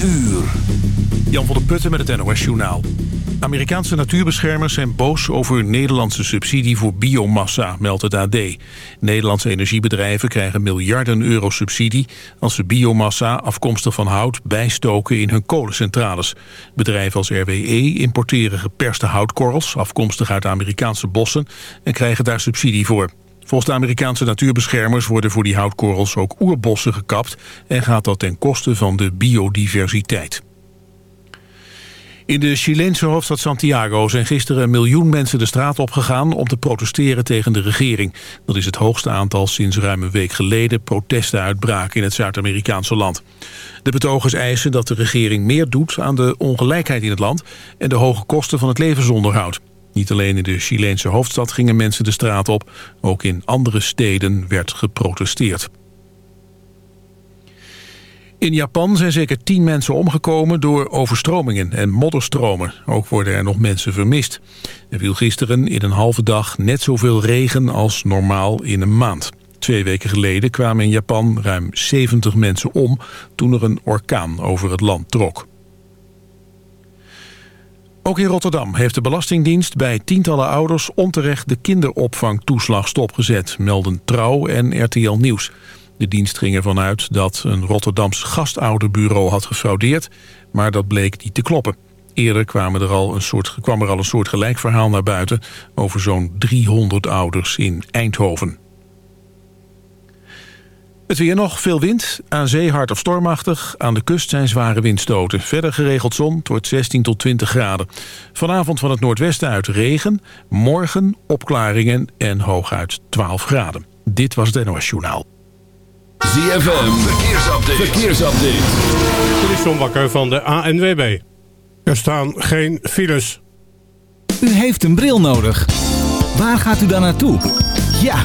uur. Jan van der Putten met het NOS Journaal. Amerikaanse natuurbeschermers zijn boos over Nederlandse subsidie voor biomassa, meldt het AD. Nederlandse energiebedrijven krijgen miljarden euro subsidie... als ze biomassa afkomstig van hout bijstoken in hun kolencentrales. Bedrijven als RWE importeren geperste houtkorrels... afkomstig uit Amerikaanse bossen en krijgen daar subsidie voor. Volgens de Amerikaanse natuurbeschermers worden voor die houtkorrels ook oerbossen gekapt... en gaat dat ten koste van de biodiversiteit. In de Chileense hoofdstad Santiago zijn gisteren een miljoen mensen de straat opgegaan om te protesteren tegen de regering. Dat is het hoogste aantal sinds ruim een week geleden protesten uitbraken in het Zuid-Amerikaanse land. De betogers eisen dat de regering meer doet aan de ongelijkheid in het land en de hoge kosten van het levensonderhoud. Niet alleen in de Chileense hoofdstad gingen mensen de straat op, ook in andere steden werd geprotesteerd. In Japan zijn zeker tien mensen omgekomen door overstromingen en modderstromen. Ook worden er nog mensen vermist. Er viel gisteren in een halve dag net zoveel regen als normaal in een maand. Twee weken geleden kwamen in Japan ruim 70 mensen om... toen er een orkaan over het land trok. Ook in Rotterdam heeft de Belastingdienst bij tientallen ouders... onterecht de kinderopvangtoeslag stopgezet, melden Trouw en RTL Nieuws. De dienst ging ervan uit dat een Rotterdams gastouderbureau had gefraudeerd... maar dat bleek niet te kloppen. Eerder kwam er al een soort, kwam er al een soort gelijk verhaal naar buiten... over zo'n 300 ouders in Eindhoven. Het weer nog, veel wind, aan zee hard of stormachtig. Aan de kust zijn zware windstoten. Verder geregeld zon, het wordt 16 tot 20 graden. Vanavond van het noordwesten uit regen. Morgen opklaringen en hooguit 12 graden. Dit was het NOS Journaal. ZFM, verkeersupdate. verkeersupdate. Dit is John Bakker van de ANWB. Er staan geen files. U heeft een bril nodig. Waar gaat u dan naartoe? Ja,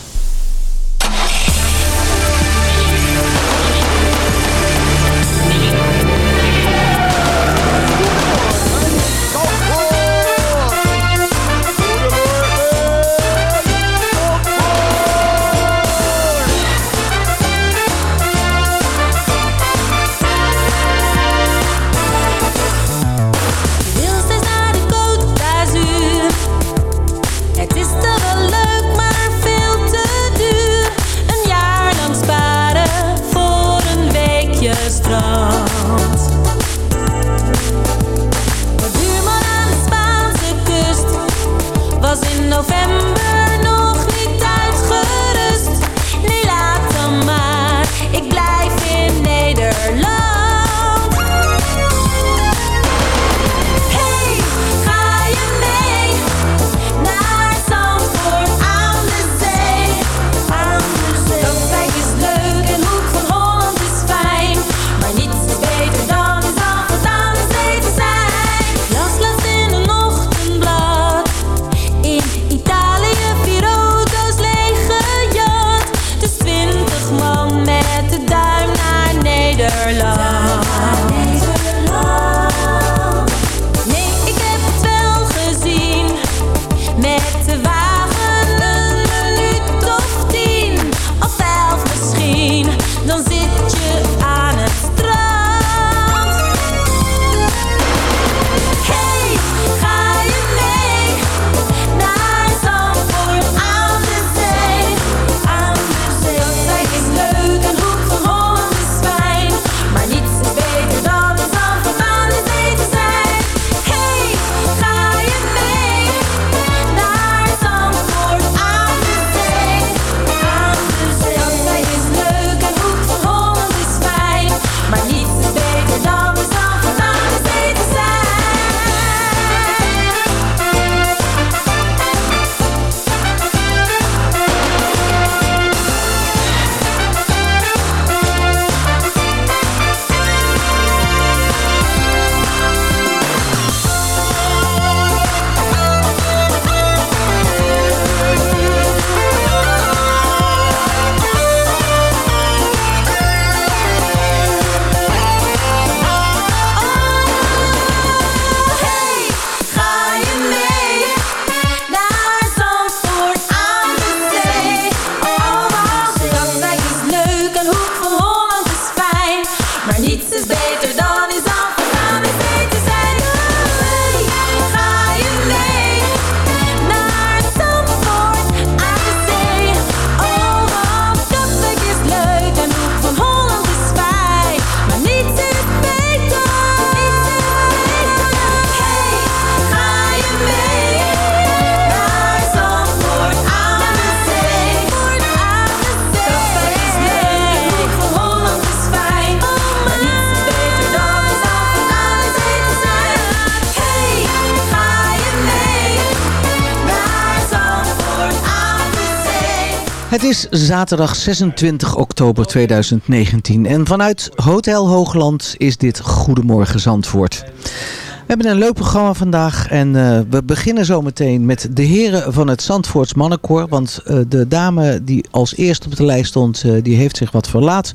Het is zaterdag 26 oktober 2019 en vanuit Hotel Hoogland is dit Goedemorgen Zandvoort. We hebben een leuk programma vandaag en uh, we beginnen zometeen met de heren van het Zandvoorts Mannenkoor. Want uh, de dame die als eerste op de lijst stond, uh, die heeft zich wat verlaat.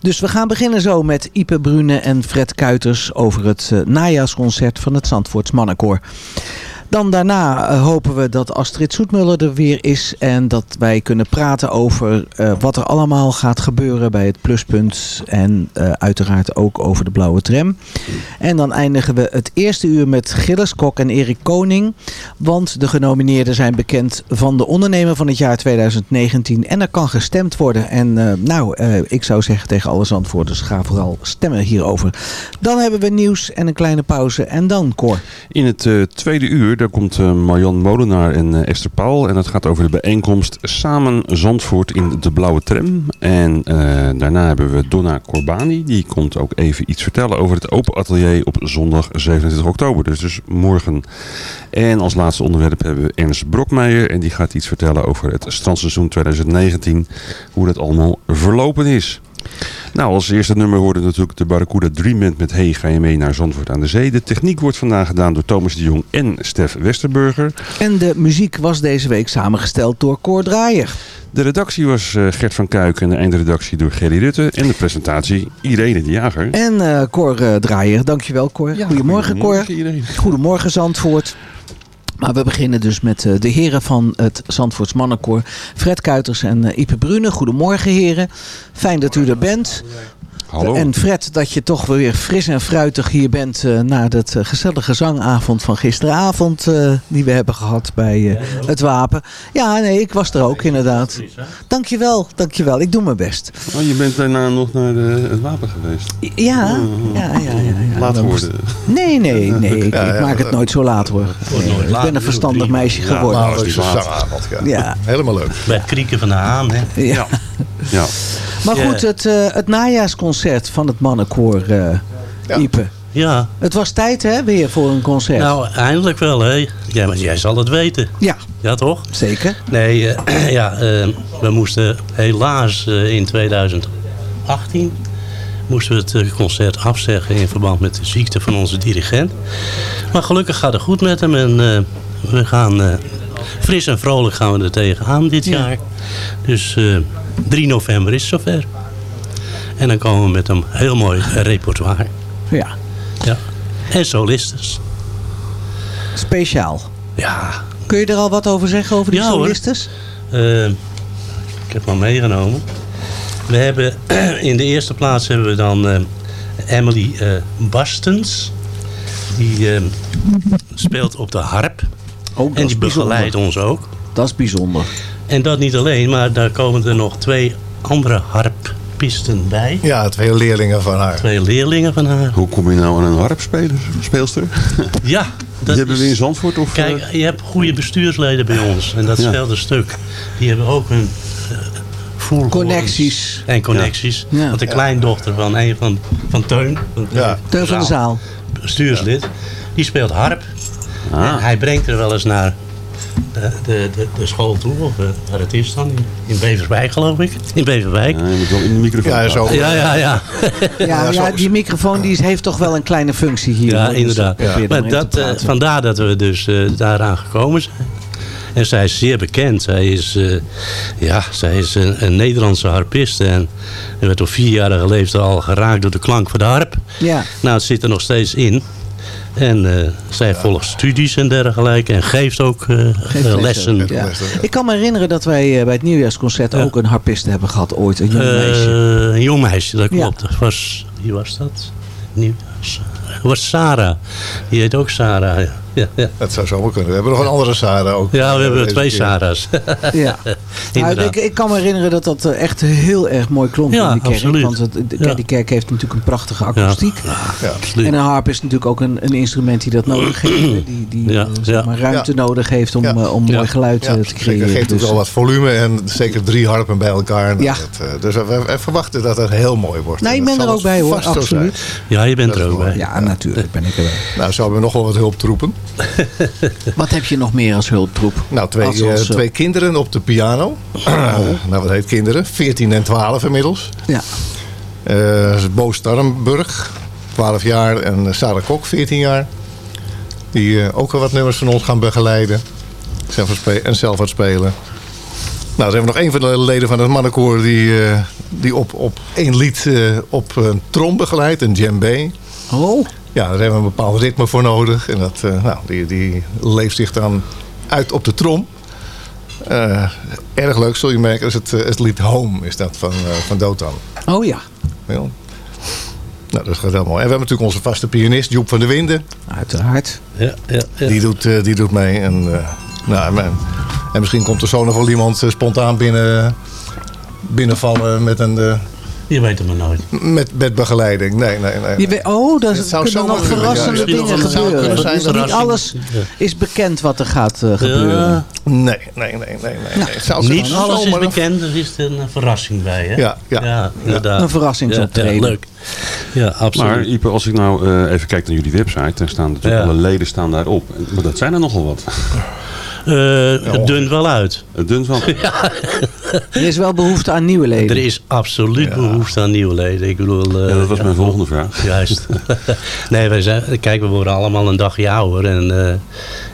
Dus we gaan beginnen zo met Ipe Brune en Fred Kuiters over het najaarsconcert van het Zandvoorts Mannenkoor. Dan daarna uh, hopen we dat Astrid Soetmuller er weer is. En dat wij kunnen praten over uh, wat er allemaal gaat gebeuren bij het pluspunt. En uh, uiteraard ook over de blauwe tram. En dan eindigen we het eerste uur met Gilles Kok en Erik Koning. Want de genomineerden zijn bekend van de ondernemer van het jaar 2019. En er kan gestemd worden. En nou, ik zou zeggen tegen alle zandvoerders, ga vooral stemmen hierover. Dan hebben we nieuws en een kleine pauze. En dan Cor. In het tweede uur daar komt uh, Marjan Molenaar en uh, Esther Paul. En het gaat over de bijeenkomst Samen Zandvoort in de Blauwe Tram. En uh, daarna hebben we Donna Corbani. Die komt ook even iets vertellen over het open atelier op zondag 27 oktober. Dus, dus morgen. En als laatste onderwerp hebben we Ernst Brokmeijer. En die gaat iets vertellen over het strandseizoen 2019. Hoe dat allemaal verlopen is. Nou, als eerste nummer hoorde natuurlijk de Barracuda Dream Band met Hey, ga je mee naar Zandvoort aan de Zee. De techniek wordt vandaag gedaan door Thomas de Jong en Stef Westerburger. En de muziek was deze week samengesteld door Cor Draaier. De redactie was uh, Gert van Kuik en de eindredactie door Gerry Rutte. En de presentatie Irene de Jager. En uh, Cor uh, Draaier, dankjewel Cor. Ja, goedemorgen Cor. Goedemorgen Zandvoort. Maar we beginnen dus met uh, de heren van het Zandvoorts Mannenkoor. Fred Kuiters en uh, Ipe Brune. Goedemorgen heren. Fijn dat u er bent. Hallo. En Fred, dat je toch weer fris en fruitig hier bent uh, na dat uh, gezellige zangavond van gisteravond uh, die we hebben gehad bij het Wapen. Ja, nee, ik was er ook inderdaad. Dankjewel, dankjewel. Ik doe mijn best. Oh, je bent daarna nog naar de, het Wapen geweest? Ja, ja, ja. ja, ja. Laat worden. Nee, nee, nee. Ik, maak het nooit zo laat hoor. Nee, ik ben een verstandig meisje geworden. Ja, nou, zangavond, ja. ja. Helemaal leuk. Bij het krieken van de haan, hè? Ja. ja. Maar goed, het, uh, het najaarsconcert van het mannenkoor, uh, ja. Ipe. Ja. Het was tijd hè, weer voor een concert. Nou, eindelijk wel hè. Ja, maar jij zal het weten. Ja. Ja, toch? Zeker. Nee, uh, ja, we moesten helaas in 2018 moesten we het concert afzeggen in verband met de ziekte van onze dirigent. Maar gelukkig gaat het goed met hem en we gaan fris en vrolijk gaan we er tegenaan dit ja. jaar. Dus 3 november is zover. En dan komen we met een heel mooi repertoire. Ja. ja. En solistes. Speciaal. Ja. Kun je er al wat over zeggen over die ja, solistes? Uh, ik heb hem meegenomen. We hebben in de eerste plaats hebben we dan uh, Emily Bastens. Die speelt op de harp. En die begeleidt ons ook. Dat is bijzonder. En dat niet alleen, maar daar komen er nog twee andere harppisten bij. Ja, twee leerlingen van haar. Twee leerlingen van haar. Hoe kom je nou aan een harpspeelster? Ja. Dat die hebben we in Zandvoort? Of, Kijk, je hebt goede bestuursleden bij ons. En dat Ja. scheelt een stuk. Die hebben ook hun uh, Connecties. En connecties. Ja. Want de kleindochter van een van, van Teun. Van Ja. Teun van de Zaal. Bestuurslid. Die speelt harp. Ah. En hij brengt er wel eens naar de, de, de, de school toe. Of uh, waar het is dan. In, Beverswijk geloof ik. In Beverwijk. Ja, je moet wel in de microfoon Ja, zo. Ja, ja, ja. Ja, ja, die microfoon die heeft toch wel een kleine functie hier. Ja. Dus inderdaad. er Maar dat, eh, vandaar dat we dus eh, daaraan gekomen zijn. En zij is zeer bekend. Zij is, eh, ja, zij is een, een Nederlandse harpiste. En en werd op vierjarige leeftijd al geraakt door de klank van de harp. Ja. Nou, het zit er nog steeds in. En eh, zij volgt studies en dergelijke. En geeft ook eh, Geeft lessen. Ja. Ik kan me herinneren dat wij eh, bij het nieuwjaarsconcert ook een harpiste hebben gehad ooit. Een jong meisje. Eh, een jong meisje, dat Ja. klopt. Dat was, wie was dat? Nieuw, dat was Sarah. Die heet ook Sarah. Ja, ja, ja. Dat zou zomaar kunnen. We hebben nog een andere Sarah ook. Ja, we hebben twee keer. Sarah's. Ja. Nou, Inderdaad. ik, ik kan me herinneren dat dat eh, echt heel erg mooi klonk Ja, in die kerk. absoluut. Want het, de, Ja. die kerk heeft natuurlijk een prachtige akoestiek. Ja. En een harp is natuurlijk ook een, een instrument die dat nodig heeft. Die, die Ja, eh, zeg maar ruimte Ja. nodig heeft om, Ja. eh, om mooi geluid Ja, te zeker. creëren. geeft ook Dus, wel wat volume en zeker drie harpen bij elkaar. Nou, Ja. dat, eh, dus we, we verwachten dat het heel mooi wordt. Nee, ik ben er ook bij hoor, absoluut. zijn. Ja, je bent Dat er ook bij. Ja, natuurlijk ben ik erbij. Nou, zo hebben we nog wel wat hulptroepen. Wat heb je nog meer als hulptroep? Nou, twee, Als- als, eh, eh, twee kinderen op de piano. nou, wat heet kinderen? 14 en 12 inmiddels. Ja. Eh, Bo Starrenburg, 12 jaar. En Sarah Kok, 14 jaar. Die eh, ook wel wat nummers van ons gaan begeleiden. Zelf en zelf het spelen. Nou, dan hebben we nog een van de leden van het mannenkoor... die, eh, die op, op één lied eh, op een trom begeleidt, een djembe. Oh. Ja, daar hebben we een bepaald ritme voor nodig. En dat, eh, nou, die, die leeft zich dan uit op de trom. Eh, erg leuk, zul je merken. is het, eh, het lied Home, is dat van, eh, van Dotan. Oh ja. Ja. Nou, dat gaat heel mooi. En we hebben natuurlijk onze vaste pianist, Joep van der Winden. Uiteraard. Ja, ja, ja. Die, doet, eh, die doet mee. En, eh, nou, en, en misschien komt er zo nog wel iemand spontaan binnen, binnenvallen met een... Je weet het maar nooit. met, met begeleiding. Nee, nee, nee. Je weet, oh, daar Het zou kunnen nog kunnen, verrassende ja. dingen Het gebeuren. kunnen zijn dat- Niet alles is bekend wat er gaat eh, gebeuren. Nee, nee, nee, nee. nee, nee. Het zou Niet alles is bekend, er is een verrassing bij. Hè? Ja, ja. inderdaad. Een verrassingsoptreden. Ja, ja, leuk. Ja, absoluut. Maar Ipe, als ik nou eh, even kijk naar jullie website, dan staan natuurlijk Ja. alle leden staan daarop. Maar dat zijn er nogal wat. Eh, het dunt wel uit. Het dunt wel. Er is wel behoefte aan nieuwe leden. Er is absoluut behoefte aan nieuwe leden. Ik bedoel, eh, Ja, dat was mijn volgende vraag. Juist. nee, wij zijn, kijk, we worden allemaal een dagje ouder. En eh,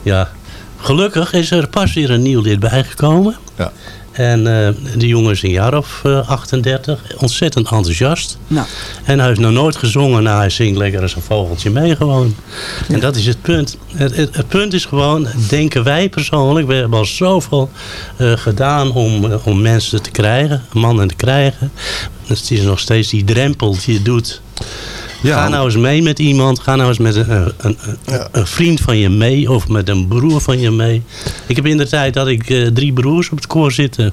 ja, gelukkig is er pas weer een nieuw lid bijgekomen. Ja. En eh, die jongen is een jaar of eh, 38. Ontzettend enthousiast. Nou. En hij heeft nog nooit gezongen. Nou, hij zingt lekker als een vogeltje mee gewoon. En dat is het punt. Het, het, het punt is gewoon, denken wij persoonlijk... We hebben al zoveel eh, gedaan om, eh, om mensen te krijgen. Mannen te krijgen. Dus het is nog steeds die drempel die je doet. Ga nou eens mee met iemand. Ga nou eens met een, een, een, een vriend van je mee. Of met een broer van je mee. Ik heb in de tijd dat ik eh, drie broers op het koor zitten.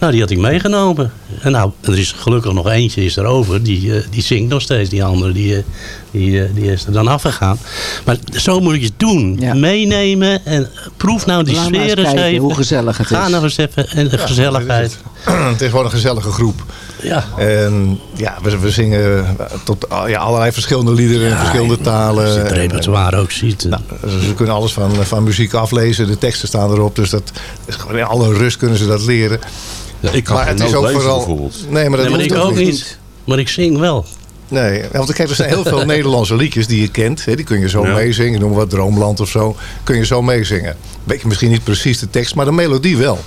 Nou, die had ik meegenomen. En nou, er is gelukkig nog eentje is er over. Die, eh, die zingt nog steeds. Die andere, die, eh, die, eh, die is er dan afgegaan. Maar zo moet je het doen. Meenemen en proef nou die Laat eens sfeer eens even. hoe gezellig het Ga is. nou eens even. En de gezelligheid. Het is gewoon een gezellige groep. Ja. En ja, we, we zingen tot ja, allerlei verschillende liederen in verschillende talen. Als je het En, repertoire ook ziet. Nou, ze kunnen alles van, van muziek aflezen. De teksten staan erop. Dus dat in alle rust kunnen ze dat leren. Ja, ik kan maar het is ook lezen, vooral. Nee, maar dat Nee, maar ik ook ook niet. Maar ik zing wel. Nee, want kijk, er zijn heel veel Nederlandse liedjes die je kent. Hè, die kun je zo Ja. meezingen. Noem wat Droomland of zo. Kun je zo meezingen. Weet je misschien niet precies de tekst, maar de melodie wel.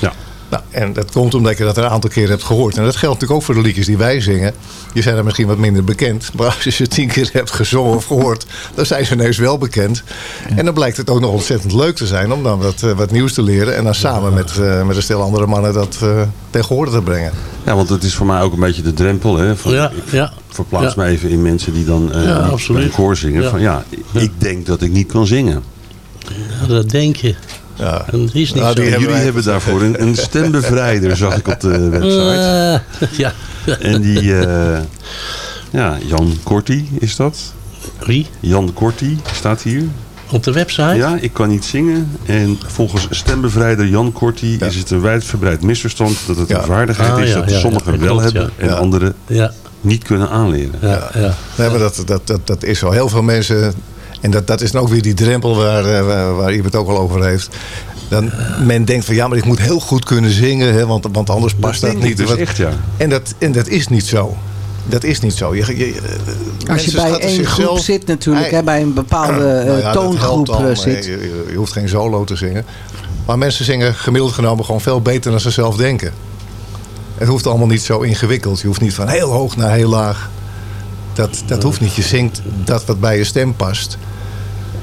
Ja. Nou, en dat komt omdat je dat er een aantal keer hebt gehoord. En dat geldt natuurlijk ook voor de liedjes die wij zingen. Je zijn er misschien wat minder bekend. Maar als je ze tien keer hebt gezongen of gehoord... dan zijn ze ineens wel bekend. En dan blijkt het ook nog ontzettend leuk te zijn... om dan wat, eh, wat nieuws te leren. En dan samen met, eh, met een stel andere mannen dat uh, tegen horen te brengen. Ja, want het is voor mij ook een beetje de drempel. Hè, van, Ja, ik ja. verplaats Ja. me even in mensen die dan eh Ja, koor zingen. Ja. Van, ja, ik denk dat ik niet kan zingen. Ja, dat denk je. Ja. En is niet Nou, zo. die En hebben jullie hebben daarvoor een, een stembevrijder, zag ik op de website. Eh, ja. En die, eh, ja, Jan Korti is dat. Wie? Jan Korti staat hier. Op de website? Ja, ik kan niet zingen. En volgens stembevrijder Jan Korti is het een wijdverbreid misverstand dat het Ja. een vaardigheid Ah, is dat ja, ja, sommigen wel klopt, hebben ja. en Ja. anderen Ja. niet kunnen aanleren. Ja, ja. Nee, maar dat, dat, dat, dat is zo. Heel veel mensen... En dat, dat is dan ook weer die drempel waar, eh, waar, Ibe het ook al over heeft. Dan, men denkt van ja, maar ik moet heel goed kunnen zingen. Hè, want, want anders past dat, niet. dus echt, ja. En dat, en dat is niet zo. Dat is niet zo. Je, je, je- Als je mensen bij één groep zit natuurlijk, hè, bij een bepaalde eh, Nou ja, toongroep al, eh, maar zit. Je hoeft geen solo te zingen. Maar mensen zingen gemiddeld genomen gewoon veel beter dan ze zelf denken. Het hoeft allemaal niet zo ingewikkeld. Je hoeft niet van heel hoog naar heel laag. Dat, dat hoeft niet. Je zingt dat wat bij je stem past.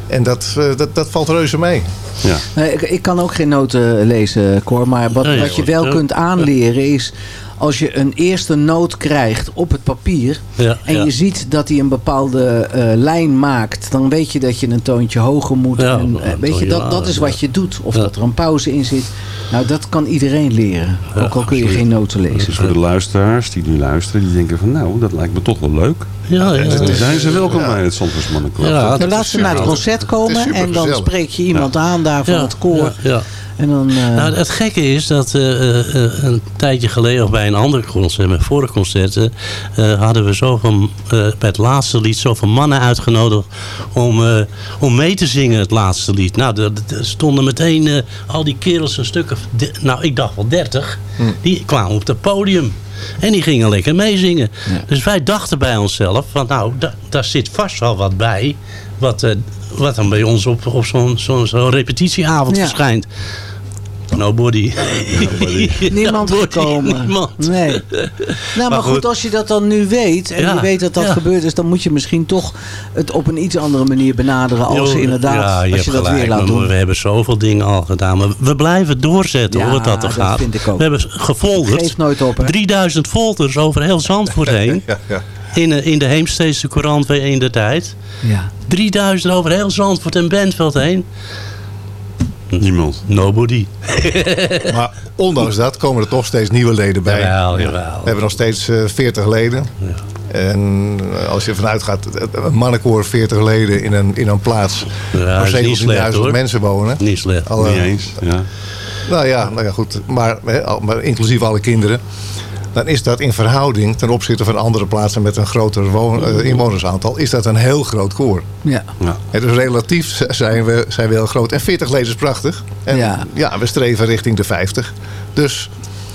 En dat, eh, dat, dat valt reuze mee. Ja. Nee, ik, ik kan ook geen noten lezen, Cor. Maar wat, Nee, wat je wel Ja. kunt aanleren is... als je een eerste noot krijgt op het papier... Ja, en ja. je ziet dat hij een bepaalde eh, lijn maakt... dan weet je dat je een toontje hoger moet. Ja, en, een eh, weet je, dat, dat is wat je doet. Of Ja. dat er een pauze in zit. Nou, dat kan iedereen leren. ook al kun je absoluut. geen noten lezen. Dus voor de luisteraars die nu luisteren, die denken van nou, dat lijkt me toch wel leuk. Ja, ja. Dan zijn ze welkom Ja. bij het Zandvoortsmannenkoor. Ja, Dan laat ze naar het concert komen en dan spreek je iemand aan daar van Ja, het koor. ja, ja. En dan, eh, Nou, het gekke is dat eh, eh, eh, een tijdje geleden, of bij een ander concert, mijn vorige concerten, eh, hadden we zoveel, eh, bij het laatste lied zoveel mannen uitgenodigd om, eh, om mee te zingen, het laatste lied. Nou, er er stonden meteen eh, al die kerels een stuk of, nou, ik dacht wel dertig, die kwamen op het podium. En die gingen lekker meezingen. Dus wij dachten bij onszelf, van nou, da- daar zit vast wel wat bij, wat, eh, wat dan bij ons op, op zo'n zo'n zo'n repetitieavond Ja. verschijnt. Nobody. Niemand gekomen. Niemand. Nee. Nou, maar, Maar goed, goed. als je dat dan nu weet en Ja, je weet dat dat ja. gebeurd is, dan moet je misschien toch het op een iets andere manier benaderen als Jo, inderdaad, ja, je als je dat gelijk, weer laat maar doen. We hebben zoveel dingen al gedaan. Maar we blijven doorzetten Ja, hoe het dat er dat gaat. vind ik ook. We hebben gefolgerd. Geef nooit op, hè? 3000 volters over heel Zandvoort heen. Ja, ja. In, de- in de Heemsteedse Courant weer in de tijd. Ja. 3000 over heel Zandvoort en Bentveld heen. Niemand. Nobody. Maar ondanks dat komen er toch steeds nieuwe leden bij. Jawel, We jawel. hebben nog steeds eh 40 leden. En eh, als je ervan uitgaat, een mannenkoor 40 leden in een, in een plaats Ja, waar dat is niet slecht 17.000 hoor. mensen wonen. Niet slecht. Alle- Niet eens. Ja. Nou ja, nou ja goed. Maar, maar inclusief alle kinderen. Dan is dat in verhouding ten opzichte van andere plaatsen met een groter woon- eh, inwonersaantal. Is dat een heel groot koor. Ja. Ja. Dus relatief zijn we, zijn we heel groot. En 40 leden is prachtig. En Ja. ja. we streven richting de 50. Dus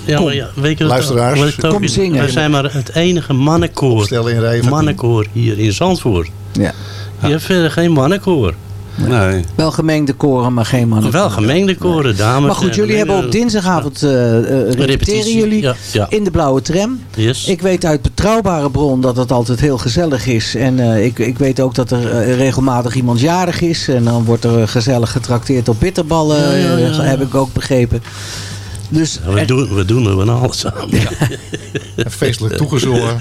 Ja, Kom, maar ja, weet je luisteraars, het kom zingen. Wij zijn maar het enige mannenkoor. Mannenkoor hier in Zandvoort. Ja. Je hebt verder geen mannenkoor. Nee. Wel gemengde koren, maar geen mannen. Wel gemengde koren, dames. Maar goed, jullie hebben op dinsdagavond eh eh, repeteren Repetitie, jullie ja, ja. in de blauwe tram. Yes. Ik weet uit betrouwbare bron dat het altijd heel gezellig is. En eh, ik, ik weet ook dat er regelmatig iemand jarig is. En dan wordt er gezellig getrakteerd op bitterballen, Ja, ja, ja, ja. heb ik ook begrepen. Dus Ja, we, er- doen, we doen er van alles aan. feestelijk toegezongen.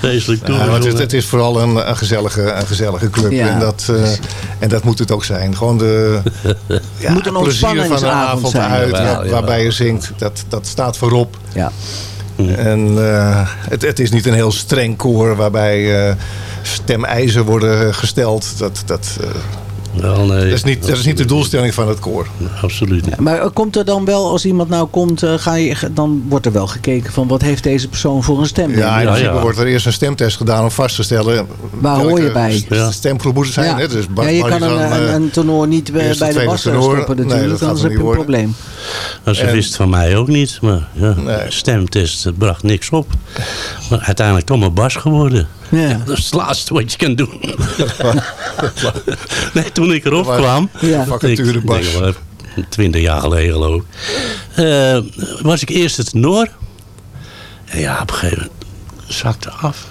Feestelijk Ja, maar het, is, toegezongen. het is vooral een, een, gezellige, een gezellige club. Ja, en, dat, eh, en dat moet het ook zijn. Gewoon de ja, moet een het plezier van de avond zijn. uit, waar- waarbij je zingt. Dat, dat staat voorop. ja. En eh, het, het is niet een heel streng koor waarbij eh stemeisen worden gesteld. Dat, dat, Wel, nee, dat, is niet, dat is niet de doelstelling van het koor. Absoluut niet. Maar eh, komt er dan wel, als iemand nou komt, eh, ga je, dan wordt er wel gekeken van wat heeft deze persoon voor een stem? Ja, in principe ja. wordt er eerst een stemtest gedaan om vast te stellen... Waar hoor je bij? stemgroep moet het zijn. Ja. Hè? Dus ja, je kan een, een, eh, een tenor niet bij, de tweede bas stoppen Nee, natuurlijk, dat anders er heb je een worden. probleem. Nou, ze En- wist van mij ook niet. Maar ja, Nee. stemtest bracht niks op. Maar uiteindelijk toch maar bas geworden. Ja. Dat is het laatste wat je kan doen. nee, toen ik erop Maar- kwam. Ja. Vacature bas. denk wel, Twintig jaar geleden geloof ik. Eh, was ik eerst het tenor. En ja, op een gegeven moment zakte af.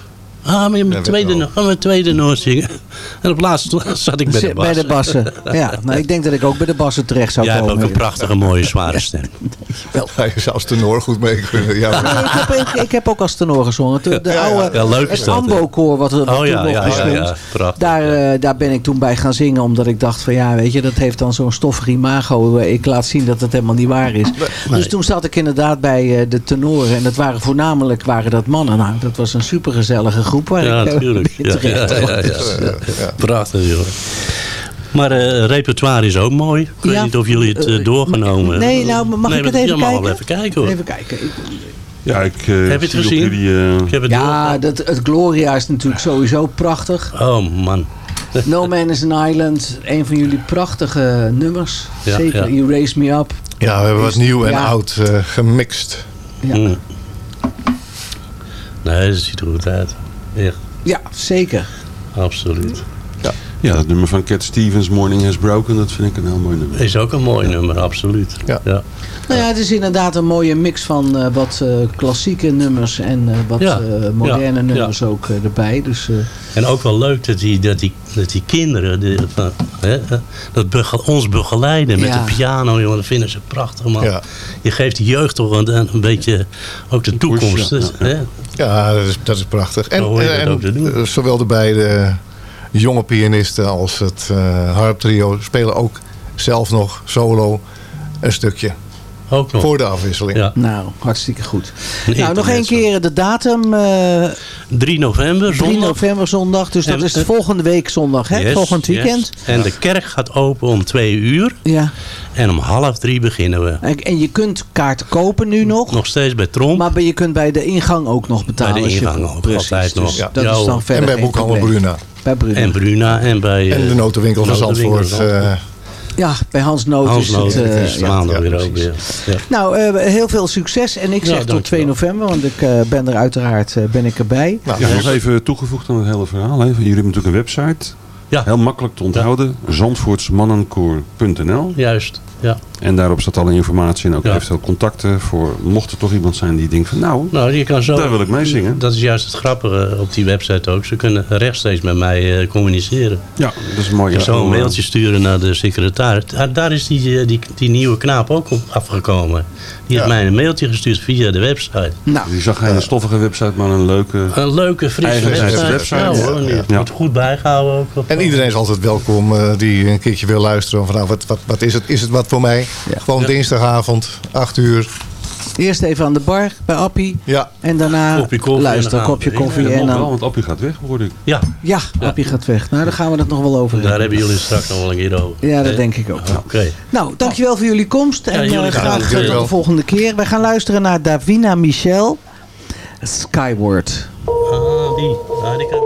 Ah, maar je moet weet tweede, wel. no- ga maar tweede noot zingen. En op laatst zat ik bij de Zit bas. Bij de bassen. Ja, nou, ik denk dat ik ook bij de bassen terecht zou Jij hebt komen. ook een prachtige, mooie, zware stem. Ja, je zou als tenor goed mee kunnen. Ja, ik, heb, ik, ik heb ook als tenor gezongen. De, de oude, Ja, leuk is het? Ambo-koor, wat, wat Oh toen ja, nog ja, prachtig. Daar, eh, daar ben ik toen bij gaan zingen. Omdat ik dacht van ja, weet je, dat heeft dan zo'n stoffig imago. Eh, Ik laat zien dat het helemaal niet waar is. Dus toen zat ik inderdaad bij eh, de tenoren. En dat waren voornamelijk waren dat mannen. Nou, dat was een supergezellige groep. Waar Ja, ik, eh, natuurlijk. in Ja, terecht ja, ja, ja, ja. ja. Prachtig, joh. Maar eh, repertoire is ook mooi. Ik weet Ja, niet of jullie het eh, eh, doorgenomen hebben. nee, nou, mag ik het even je mag wel kijken? even kijken hoor. Even kijken. Ja, ik eh, Heb je het gezien? jullie... eh, Ik heb het Ja, dat, het Gloria is natuurlijk sowieso prachtig. Oh man. No Man is an Island, een van jullie prachtige nummers. Ja, Zeker, ja. You Raise Me Up. ja, we hebben wat nieuw en ja. oud eh, gemixt. Ja, Mm. Nee, dat ziet er goed uit. Echt, ja zeker. absoluut. Ja, het nummer van Cat Stevens, Morning Has Broken, dat vind ik een heel mooi nummer. Is ook een mooi nummer, absoluut. Ja. ja. Nou ja, het is inderdaad een mooie mix van eh, wat eh, klassieke nummers en eh, wat Ja, eh, moderne ja, nummers ook erbij. Dus eh, En ook wel leuk dat die, dat die, dat die kinderen die, van, hè, dat bege- ons begeleiden met Ja. de piano, jongen, dat vinden ze prachtig, man. Ja. Je geeft de jeugd toch een, een beetje ook de toekomst. ja, dus, ja. Hè? Ja, dat is, dat is prachtig. En, dat en, ook te doen. zowel de beide jonge pianisten als het eh harptrio spelen ook zelf nog solo een stukje. ook nog. Voor de afwisseling. Ja. Nou, hartstikke goed. Nou, nog één keer de datum. eh 3 november, 3 zondag. november zondag. Dus dat En- is en- volgende week zondag, hè? Yes, Volgend yes. weekend. En de kerk gaat open om twee uur. Ja. En om half drie beginnen we. En, en je kunt kaarten kopen nu nog. Nog steeds bij Tromp. Maar je kunt bij de ingang ook nog betalen. Bij de als je- ingang ook, Precies, altijd dus nog. Dat Ja, is dan verder En bij boekhandel. Bruna. Bij Bruna. En Bruna en bij... En de eh, notenwinkel van Zandvoort. eh, Ja, bij Hans Noot Hans is het... Eh, is ja. maandag ja, weer ook weer. Ja. Nou, eh, heel veel succes. En ik Ja, zeg tot dankjewel. 2 november, want ik eh, ben er uiteraard eh, ben ik erbij. nou, Ja, dus- nog even toegevoegd aan het hele verhaal. Hè. Jullie hebben natuurlijk een website. Ja. Heel makkelijk te onthouden. Zandvoortsmannenkoor.nl Juist, ja. En daarop staat alle informatie en ook Ja. eventueel contacten voor mocht er toch iemand zijn die denkt van nou, Nou, je kan zo... daar wil ik mee zingen. Dat is juist het grappige op die website ook. Ze kunnen rechtstreeks met mij eh, communiceren. Ja, dat is mooi. Je Ja, zou een eh, mailtje sturen naar de secretaris. Daar, daar is die, eh, die, die nieuwe knaap ook op afgekomen. Die heeft mij een mailtje gestuurd via de website. Nou, Die zag geen stoffige website, maar een leuke... Een leuke, frisse website. website. Ja, hoor, wordt goed bijgehouden ook. En iedereen is altijd welkom die een keertje wil luisteren. Van, nou, wat, wat, wat is het? Is het wat voor mij? Ja. Gewoon Ja. dinsdagavond, 8 uur. eerst even aan de bar bij Appie. Ja, En daarna Kopje koffie en luister, een kopje koffie. En dan, want Appie gaat weg, hoorde ik. Ja, ja, Ja. Appie gaat weg. Nou, daar gaan we het nog wel over daar hebben. hebben jullie straks nog wel een keer over. Ja, dat denk ik ook. Oké. Nou, dankjewel voor jullie komst. En jullie eh, graag tot de volgende keer. Wij gaan luisteren naar Davina Michel. Skyward. Ah, die. Ah, die kan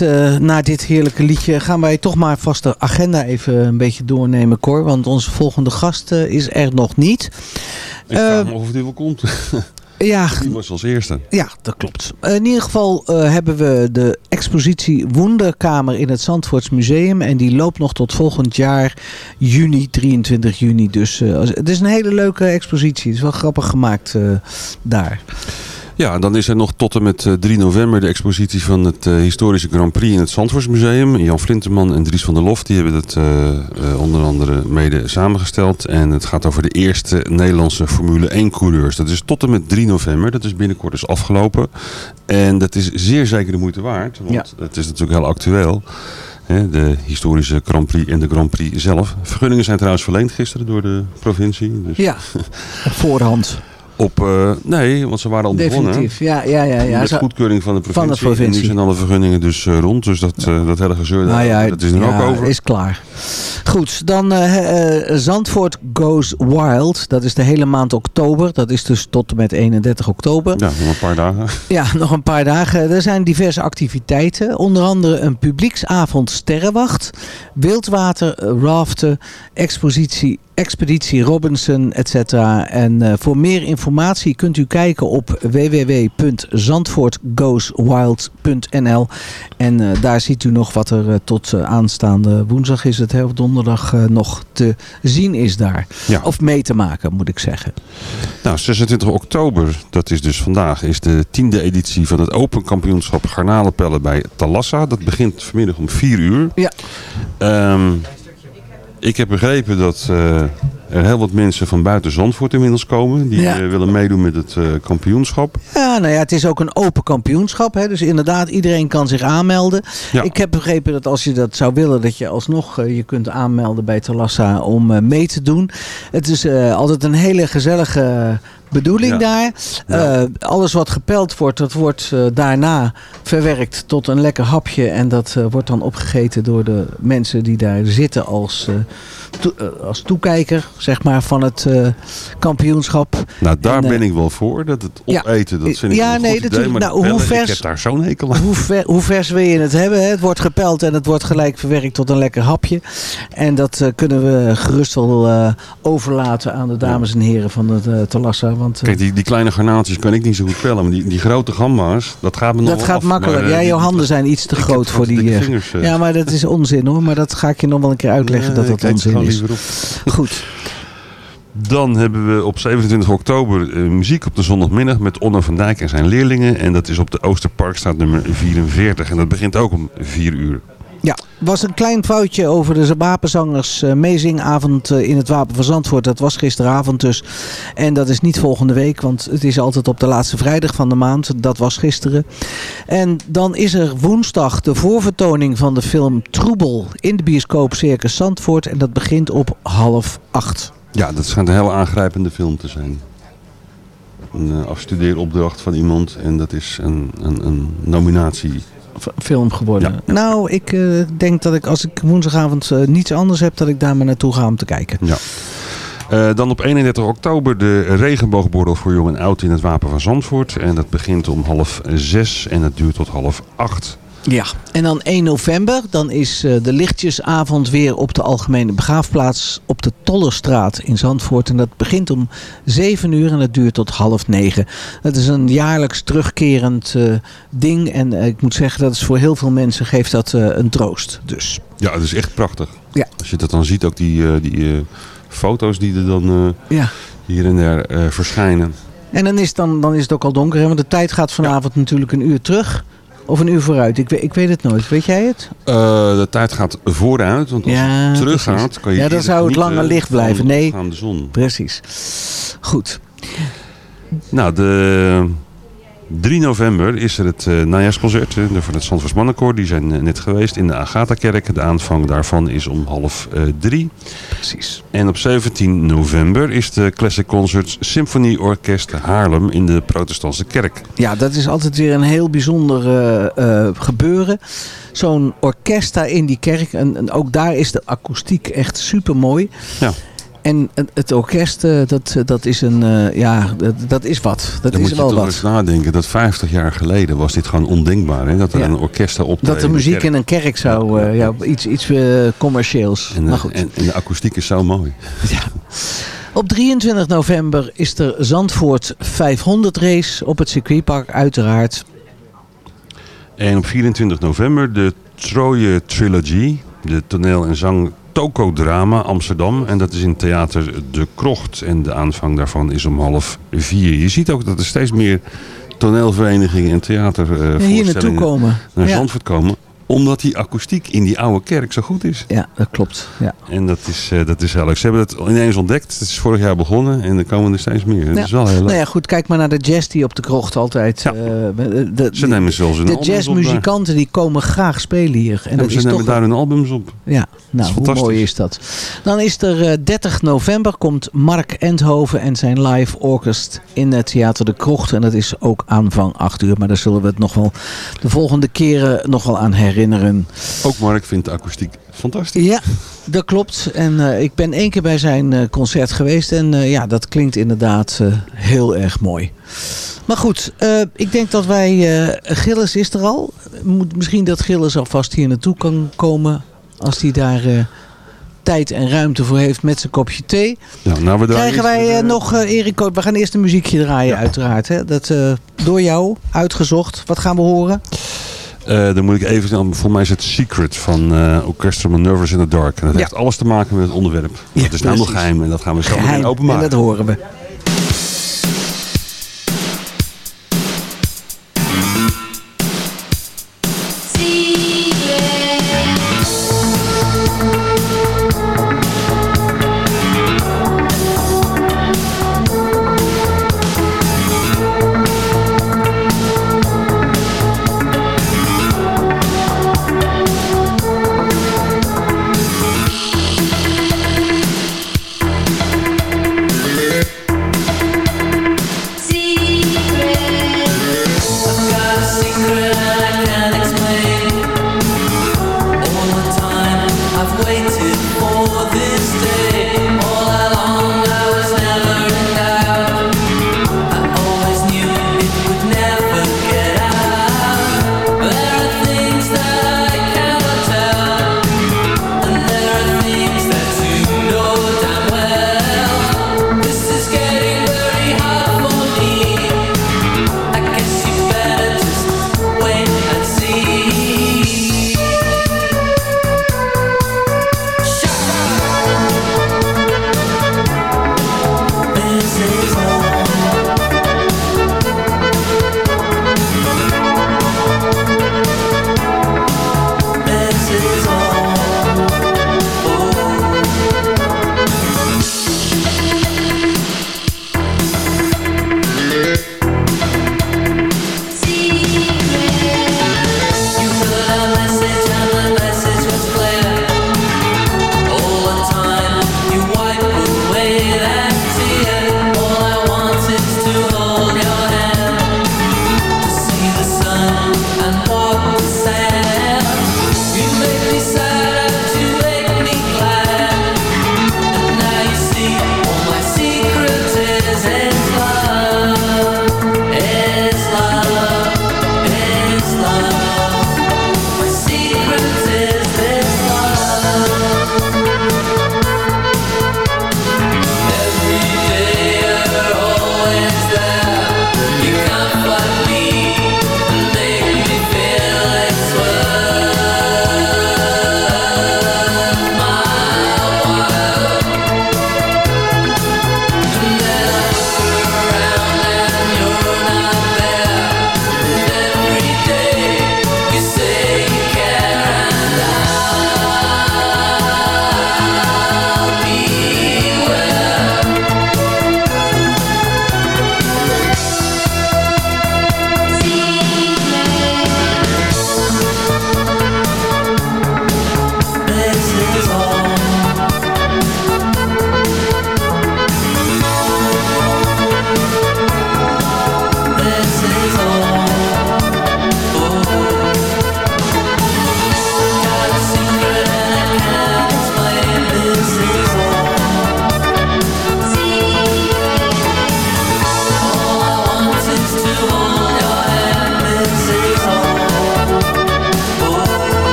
eh, na dit heerlijke liedje gaan wij toch maar vast de agenda even een beetje doornemen, Cor. Want onze volgende gast eh, is er nog niet. Ik vraag me af of die wel komt. Ja. Die was als eerste. Ja, dat klopt. Eh, in ieder geval eh, hebben we de expositie Wonderkamer in het Zandvoorts Museum. En die loopt nog tot volgend jaar juni, 23 juni. Dus eh, het is een hele leuke expositie. Het is wel grappig gemaakt eh, daar. Ja, dan is er nog tot en met eh, 3 november de expositie van het eh, historische Grand Prix in het Zandvoortsmuseum. Jan Flinteman en Dries van der Lof die hebben het eh, eh, onder andere mede samengesteld. En het gaat over de eerste Nederlandse Formule 1 coureurs. Dat is tot en met 3 november, dat is binnenkort dus afgelopen. En dat is zeer zeker de moeite waard, want het is natuurlijk heel actueel. Hè, de historische Grand Prix en de Grand Prix zelf. Vergunningen zijn trouwens verleend gisteren door de provincie. Dus Ja, op voorhand. Op, eh, nee, want ze waren al begonnen. Definitief. Ja, ja, ja. ja. Met goedkeuring van de provincie. Van de provincie. En nu zijn alle vergunningen dus eh, rond. Dus dat, eh, dat hele gezeur, Nou ja, dat is er ja, ook over. is klaar. Goed, dan Zandvoort Goes Wild. Dat is de hele maand oktober. Dat is dus tot en met 31 oktober. Ja, nog een paar dagen. Ja, nog een paar dagen. Er zijn diverse activiteiten. Onder andere een publieksavond sterrenwacht. Wildwater, raften, expositie, expeditie Robinson, etc. En eh, voor meer informatie kunt u kijken op www.zandvoortgoeswild.nl En eh, daar ziet u nog wat er eh, tot aanstaande woensdag is het, hè, of donderdag nog te zien is daar. Ja. Of mee te maken, moet ik zeggen. Nou, 26 oktober, dat is dus vandaag, is de tiende editie van het Open Kampioenschap Garnalenpellen bij Talassa. Dat begint vanmiddag om 4 uur. Ja. Ehm, ik heb begrepen dat eh, er heel wat mensen van buiten Zandvoort inmiddels komen. Die Ja. eh, willen meedoen met het eh, kampioenschap. Ja, nou ja, het is ook een open kampioenschap. Hè? Dus inderdaad, iedereen kan zich aanmelden. Ja. Ik heb begrepen dat als je dat zou willen, dat je alsnog eh, je kunt aanmelden bij Talassa om mee te doen. Het is altijd een hele gezellige bedoeling Ja. daar. Alles wat gepeld wordt, dat wordt daarna verwerkt tot een lekker hapje. En dat wordt dan opgegeten door de mensen die daar zitten als, eh, als toekijker, zeg maar, van het eh, kampioenschap. Nou, daar En, eh, ben ik wel voor. Dat het ja. opeten, dat vind ik Ja, een nee, goed idee. natuurlijk. Maar Nou, hoe pellen, ik vers- heb daar zo'n hekel aan. Hoe, ver, hoe vers wil je het hebben? Hè? Het wordt gepeld en het wordt gelijk verwerkt tot een lekker hapje. En dat kunnen we gerust wel overlaten aan de dames en heren van het eh Talassa. Want Kijk, die, die kleine garnaaltjes kan ik niet zo goed pellen. Maar die, die grote gamba's, dat gaat me nog dat gaat af. makkelijk. Maar, ja, jouw handen zijn iets te groot voor die... vingers, ja, maar dat is onzin hoor. Maar dat ga ik je nog wel een keer uitleggen dat Nee, dat onzin gewoon is. Goed. Dan hebben we op 27 oktober eh, muziek op de zondagmiddag met Onno van Dijk en zijn leerlingen. En dat is op de Oosterparkstraat nummer 44. En dat begint ook om 4 uur. Ja, was een klein foutje over de wapenzangers eh, meezingavond eh, in het Wapen van Zandvoort. Dat was gisteravond dus. En dat is niet volgende week, want het is altijd op de laatste vrijdag van de maand. Dat was gisteren. En dan is er woensdag de voorvertoning van de film Troebel in de bioscoop Circus Zandvoort. En dat begint op half acht. Ja, dat schijnt een heel aangrijpende film te zijn. Een eh, afstudeeropdracht van iemand. En dat is een, een, een nominatie. Film geworden. Nou, ik eh, denk dat ik als ik woensdagavond eh, niets anders heb, dat ik daar maar naartoe ga om te kijken. Ja. Eh, dan op 31 oktober de regenboogborrel voor jong en oud in het Wapen van Zandvoort. En dat begint om half zes en dat duurt tot half acht. Ja, en dan 1 november, dan is eh, de lichtjesavond weer op de Algemene Begraafplaats op de Tollerstraat in Zandvoort. En dat begint om 7 uur en dat duurt tot half 9. Het is een jaarlijks terugkerend eh, ding en eh, ik moet zeggen dat is voor heel veel mensen geeft dat eh, een troost. Dus Ja, het is echt prachtig. Ja. Als je dat dan ziet, ook die, eh, die eh, foto's die er dan eh, ja. hier en daar eh, verschijnen. En dan is, het dan, dan is het ook al donker, hè? want de tijd gaat vanavond natuurlijk een uur terug. Of een uur vooruit, ik, weet- ik weet het nooit. Weet jij het? Eh, de tijd gaat vooruit, want als Ja, het teruggaat, precies. kan je Ja, dan zou het langer licht van blijven. de Nee. opgaande zon. Precies. Goed. Nou, de 3 november is er het eh, najaarsconcert eh, van het Zandvoors Mannenkoor. Die zijn eh, net geweest in de Agatha-kerk. De aanvang daarvan is om half drie. Precies. En op 17 november is de Classic Concerts Symphony Orkest Haarlem in de protestantse kerk. Ja, dat is altijd weer een heel bijzonder gebeuren. Zo'n orkest daar in die kerk. En, en ook daar is de akoestiek echt super mooi. Ja. En het- orkest, eh, dat, dat is een, eh, ja, dat, dat is wat. Dat Dan is moet je wel toch wat. eens nadenken dat 50 jaar geleden was dit gewoon ondenkbaar. Hè? Dat er Ja. een orkest zou optreden. Dat de muziek in een kerk zou, eh, ja, iets, iets eh, commercieels. En, maar eh, goed. en, en de akoestiek is zo mooi. Op 23 november is er Zandvoort 500 race op het circuitpark uiteraard. En op 24 november de Troje Trilogy. De toneel- en zang Tokodrama Amsterdam. En dat is in theater De Krocht. En de aanvang daarvan is om half vier. Je ziet ook dat er steeds meer toneelverenigingen en theatervoorstellingen hier naartoe komen. naar Ja. Zandvoort komen. Omdat die akoestiek in die oude kerk zo goed is. Ja, dat klopt. Ja. En dat is, eh, dat is heel leuk. Ze hebben het ineens ontdekt. Het is vorig jaar begonnen en er komen er steeds meer. Dat Ja. is wel heel leuk. Nou ja, goed, kijk maar naar de jazz die op de krocht altijd... eh, de, de, Ze nemen zelfs hun de jazzmuzikanten die komen graag spelen hier. En dat ze is nemen toch daar hun albums op. Ja, nou, hoe mooi is dat? Dan is er eh, 30 november komt Mark Endhoven en zijn live orkest in het Theater de Krocht. En dat is ook aanvang 8 uur. Maar daar zullen we het nog wel de volgende keren nog wel aan herinneren. Ook Mark vindt de akoestiek fantastisch. Ja, dat klopt. En eh, ik ben één keer bij zijn eh, concert geweest. En eh, ja, dat klinkt inderdaad heel erg mooi. Maar goed, ik denk dat wij... Gilles is er al. Moet, misschien dat Gilles alvast hier naartoe kan komen. Als hij daar tijd en ruimte voor heeft met zijn kopje thee. Nou, nou we Krijgen wij nog, eh Erik, we gaan eerst een muziekje draaien uiteraard. Hè? Dat door jou uitgezocht. Wat gaan we horen? Eh, dan moet ik even, voor mij is het Secret van eh Orchestral Nervous in the Dark. En dat Ja. heeft alles te maken met het onderwerp. dat is precies. geheim en dat gaan we zo meteen openmaken. En dat horen we.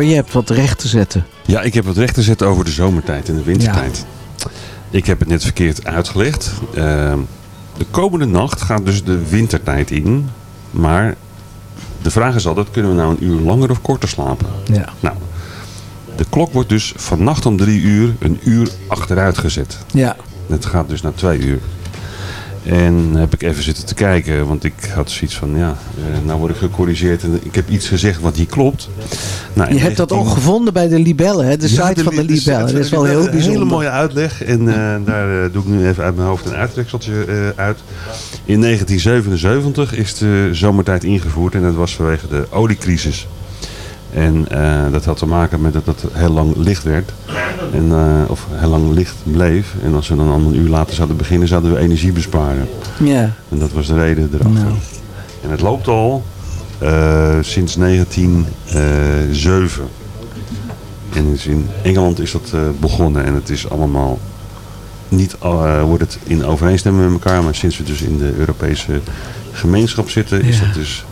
Je hebt wat recht te zetten. Ja, ik heb wat recht te zetten over de zomertijd en de wintertijd. Ik heb het net verkeerd uitgelegd. Ehm, de komende nacht gaat dus de wintertijd in. Maar de vraag is altijd, kunnen we nou een uur langer of korter slapen? Ja. Nou, de klok wordt dus vannacht om drie uur een uur achteruit gezet. Ja. Het gaat dus naar twee uur. En heb ik even zitten te kijken, want ik had zoiets van, ja, eh, nou word ik gecorrigeerd en ik heb iets gezegd wat niet klopt. Nou, Je hebt dat 19 ook gevonden bij de Libellen, hè? de ja, site van de li- Libellen. Dat is wel heel bijzonder. Een hele mooie uitleg. En eh, daar eh, doe ik nu even uit mijn hoofd een uittrekseltje uit. In 1977 is de zomertijd ingevoerd en dat was vanwege de oliecrisis. En eh, dat had te maken met dat het heel lang licht werd. En, eh, of heel lang licht bleef. En als we dan een uur later zouden beginnen, zouden we energie besparen. Ja. En dat was de reden erachter. Nou. En het loopt al eh, sinds 1907. En in Engeland is dat begonnen. En het is allemaal niet wordt het in overeenstemming met elkaar. Maar sinds we dus in de Europese gemeenschap zitten, is dat dus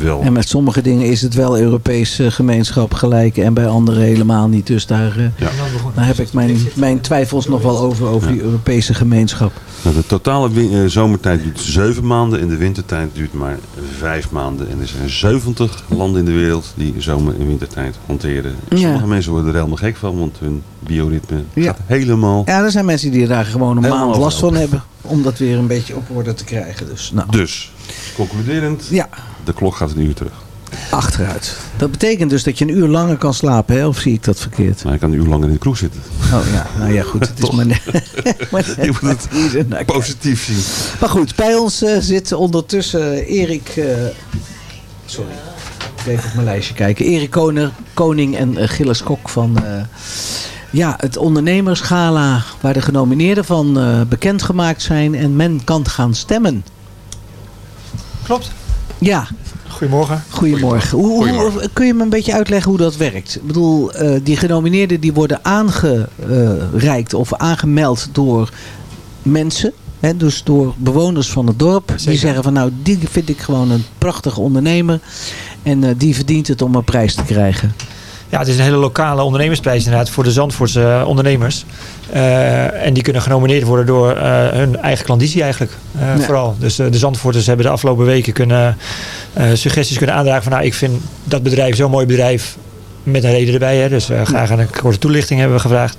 wel. En met sommige dingen is het wel Europese gemeenschap gelijk en bij andere helemaal niet. Dus daar, eh, daar heb ik mijn, mijn twijfels nog wel over, over die Europese gemeenschap. Nou, de totale eh, zomertijd duurt zeven maanden en de wintertijd duurt maar vijf maanden. En er zijn 70 landen in de wereld die zomer- en wintertijd hanteren. Ja. Sommige mensen worden er helemaal gek van, want hun bioritme gaat helemaal... Ja, er zijn mensen die daar gewoon een maand last van hebben. Om dat weer een beetje op orde te krijgen. Dus, nou, Dus, concluderend, Ja. De klok gaat een uur terug. achteruit. Dat betekent dus dat je een uur langer kan slapen, hè? of zie ik dat verkeerd? Maar je kan een uur langer in de kroeg zitten. Oh ja, nou ja, goed. Het is maar net. maar net Je moet het positief zien. Maar goed, bij ons eh, zit ondertussen Erik. eh, sorry, ik even op mijn lijstje kijken. Erik Koner, Koning en eh, Gilles Kok van. eh, ja, het ondernemersgala waar de genomineerden van eh, bekendgemaakt zijn en men kan gaan stemmen. Klopt. Ja, Goedemorgen. Goedemorgen. Hoe, kun je me een beetje uitleggen hoe dat werkt? Ik bedoel, eh, die genomineerden die worden aangereikt of aangemeld door mensen. Hè, dus door bewoners van het dorp. Die zeggen van nou, die vind ik gewoon een prachtige ondernemer. En eh, die verdient het om een prijs te krijgen. Ja, het is een hele lokale ondernemersprijs inderdaad voor de Zandvoortse eh, ondernemers. Eh, en die kunnen genomineerd worden door eh, hun eigen klandizie eigenlijk. Ja. Vooral. Dus de Zandvoorters hebben de afgelopen weken kunnen, suggesties kunnen aandragen van nou ik vind dat bedrijf zo'n mooi bedrijf met een reden erbij. Hè, dus graag een korte toelichting hebben we gevraagd.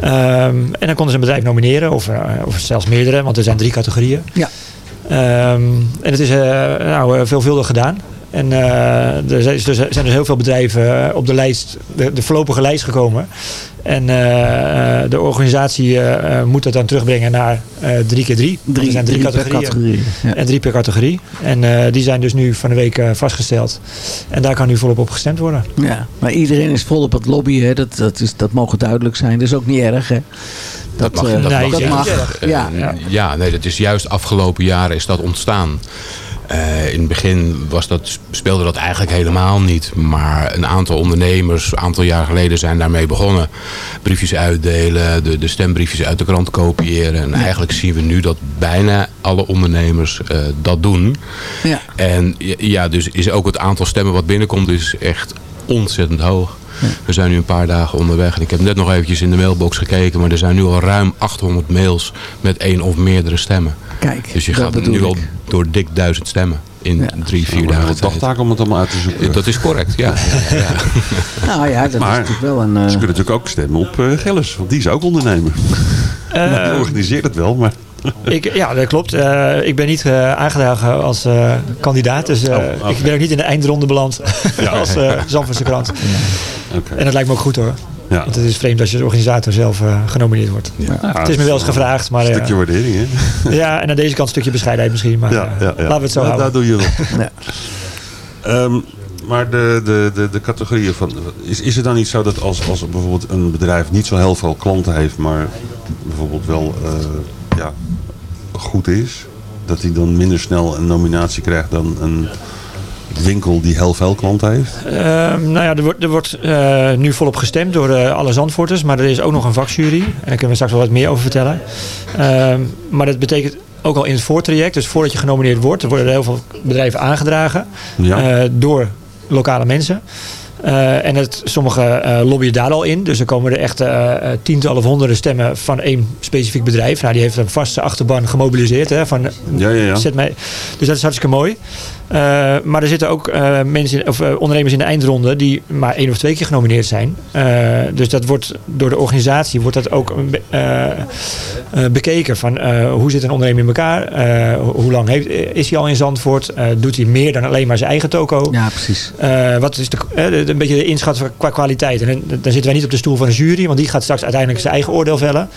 Ehm, en dan konden ze een bedrijf nomineren of, of zelfs meerdere, want er zijn drie categorieën. Ja. Ehm, en het is nou, veelvuldig gedaan. En eh, er zijn dus, er zijn dus heel veel bedrijven eh, op de lijst, de, de voorlopige lijst gekomen. En eh, eh, de organisatie moet dat dan terugbrengen naar eh, drie keer drie. Drie- er zijn drie, categorieën. categorie, ja. En drie per categorie. En eh, die zijn dus nu van de week vastgesteld. En daar kan nu volop op gestemd worden. Ja, maar iedereen is vol op het lobbyen. Hè. Dat, dat, is, dat mogen duidelijk zijn. Dat is ook niet erg. Hè. Dat mag. eh, dat nee, mag. zeker mag. niet erg. Ja. Ja, nee, dat is juist afgelopen jaren is dat ontstaan. Eh, in het begin was dat, speelde dat eigenlijk helemaal niet. Maar een aantal ondernemers, een aantal jaar geleden zijn daarmee begonnen. Briefjes uitdelen, de, de stembriefjes uit de krant kopiëren. En eigenlijk zien we nu dat bijna alle ondernemers eh, dat doen. Ja. En ja, ja, dus is ook het aantal stemmen wat binnenkomt is echt ontzettend hoog. We zijn nu een paar dagen onderweg. En ik heb net nog eventjes in de mailbox gekeken. Maar er zijn nu al ruim 800 mails met één of meerdere stemmen. Kijk, dus je gaat nu ik. al door dik duizend stemmen. In drie, vier dagen tijd. dagtaak om het allemaal uit te zoeken. Dat is correct, ja. ja, ja. Nou ja, dat Maar is natuurlijk wel een... eh, Ze kunnen natuurlijk ook stemmen op eh Gilles, want die is ook ondernemer. Eh, die organiseert het wel, maar... Ik, ja, dat klopt. Eh, ik ben niet eh, aangedragen als eh, kandidaat. Dus eh, Oh, ik ben ook niet in de eindronde beland Ja. als uh, Zandvoortse krant. Oké. En dat lijkt me ook goed hoor. Ja. Want het is vreemd als je als organisator zelf eh, genomineerd wordt. het is me wel eens gevraagd. Maar, Een stukje waardering, hè? ja, en aan deze kant een stukje bescheidenheid misschien. Maar Ja, eh, ja, ja. laten we het zo Ja, houden. Daar doe je wel. Ja. Ehm, maar de, de, de, de categorieën van... Is, is het dan niet zo dat als, als bijvoorbeeld een bedrijf niet zo heel veel klanten heeft... maar bijvoorbeeld wel eh, ja, goed is... dat hij dan minder snel een nominatie krijgt dan een winkel die heel veel klanten heeft? Ehm, nou ja, er wordt, er wordt eh, nu volop gestemd door eh, alle Zandvoorters. Maar er is ook nog een vakjury. En daar kunnen we straks wel wat meer over vertellen. Ehm, maar dat betekent ook al in het voortraject. Dus voordat je genomineerd wordt. Er worden er heel veel bedrijven aangedragen. Ja. eh, door lokale mensen. Eh, en het, sommigen eh, lobbyen daar al in. Dus er komen er echt eh, tientallen of honderden stemmen van één specifiek bedrijf. Nou, die heeft een vaste achterban gemobiliseerd. Hè, van, Ja, ja, ja. Zet mij. Dus dat is hartstikke mooi. Eh, maar er zitten ook eh, mensen, of, eh, ondernemers in de eindronde die maar één of twee keer genomineerd zijn. Dus dat wordt door de organisatie wordt dat ook bekeken van hoe zit een ondernemer in elkaar? Ho- hoe lang heeft, is hij al in Zandvoort? Doet hij meer dan alleen maar zijn eigen toko? Ja, precies. Wat is de, een beetje de inschat qua kwaliteit? En dan, zitten wij niet op de stoel van een jury, want die gaat straks uiteindelijk zijn eigen oordeel vellen.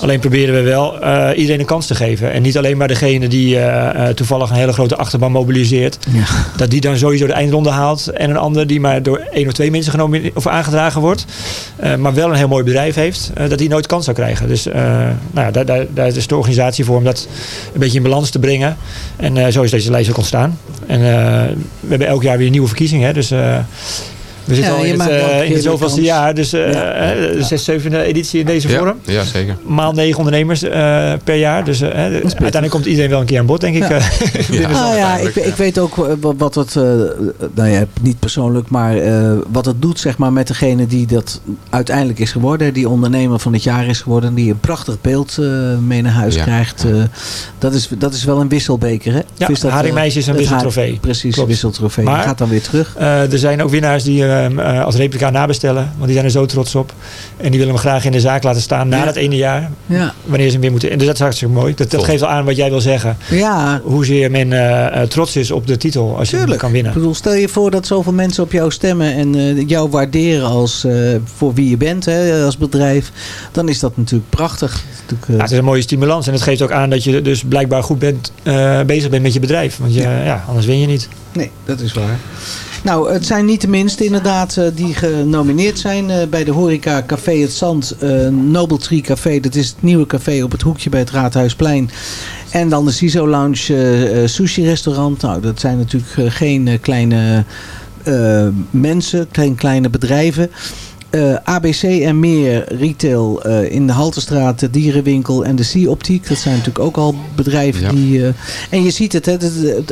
Alleen proberen we wel iedereen een kans te geven. En niet alleen maar degene die toevallig een hele grote achterban mobiliseert. Dat die dan sowieso de eindronde haalt. En een ander die maar door één of twee mensen genomineerd of aangedragen wordt. eh, maar wel een heel mooi bedrijf heeft. eh, dat die nooit kans zou krijgen. Dus eh, nou ja, daar, daar, daar is de organisatie voor om dat een beetje in balans te brengen. En zo is deze lijst ook ontstaan. En we hebben elk jaar weer nieuwe verkiezingen. Hè, dus we zitten Ja, al in het, eh, in het zoveelste jaar. Dus eh, Ja. eh, de zes, zevende editie in deze vorm. ja, zeker. Maal negen ondernemers eh, per jaar. Dus uiteindelijk komt iedereen wel een keer aan bod, denk ik. Eh, Nou ja, ik, ik weet ook wat, wat het, eh, nou ja, niet persoonlijk, maar eh, wat het doet zeg maar, met degene die dat uiteindelijk is geworden. Die ondernemer van het jaar is geworden. Die een prachtig beeld eh, mee naar huis Ja. krijgt. eh, dat, is, dat is wel een wisselbeker. Hè? Ja, Haringmeisje is een wisseltrofee. Precies, Klopt. een wisseltrofee. Maar- Die gaat dan weer terug. Eh, er zijn ook winnaars die hem eh, als replica nabestellen. Want die zijn er zo trots op. En die willen hem graag in de zaak laten staan na Ja. dat ene jaar. Ja. Wanneer ze hem weer moeten. En dus dat is hartstikke mooi. Dat, dat geeft al aan wat jij wil zeggen. Ja. Hoezeer men eh, eh, trots is op de titel als je hem kan winnen. Ik bedoel, stel je voor dat zoveel mensen op jou stemmen en eh, jou waarderen als, eh, voor wie je bent hè, als bedrijf. Dan is dat natuurlijk prachtig. Dat is natuurlijk, eh, Ja, het is een mooie stimulans. En het geeft ook aan dat je dus blijkbaar goed bent, eh, bezig bent met je bedrijf. Want je, ja. anders win je niet. Nee, dat is waar. Nou, het zijn niet de minste inderdaad eh, die genomineerd zijn eh, bij de horeca Café Het Zand. eh Noble Tree Café, dat is het nieuwe café op het hoekje bij het Raadhuisplein. En dan de CISO Lounge Sushi Restaurant. Nou, dat zijn natuurlijk geen kleine mensen, geen kleine bedrijven. Eh, ABC en meer retail eh, in de Haltestraat, de Dierenwinkel en de Sea-optiek. Dat zijn natuurlijk ook al bedrijven Ja. die... eh, en je ziet het, hè,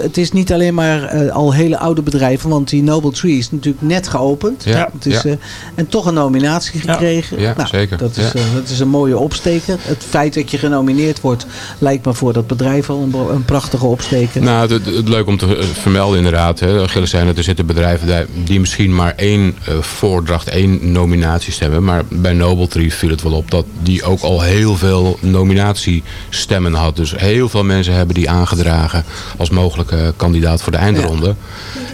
het, is niet alleen maar eh, al hele oude bedrijven. Want die Noble Tree is natuurlijk net geopend. Ja, Het is, ja. eh, en toch een nominatie gekregen. Ja, Nou, zeker. Dat is, Ja. eh, dat is een mooie opsteker. Het feit dat je genomineerd wordt lijkt me voor dat bedrijf al een, prachtige opsteker. Nou, het, het leuk om te vermelden inderdaad. Hè. Gilles zei dat er zitten bedrijven die- misschien maar één eh, voordracht, één nominaties hebben. Maar bij Noble Tree viel het wel op dat die ook al heel veel nominatiestemmen had. Dus heel veel mensen hebben die aangedragen als mogelijke kandidaat voor de eindronde.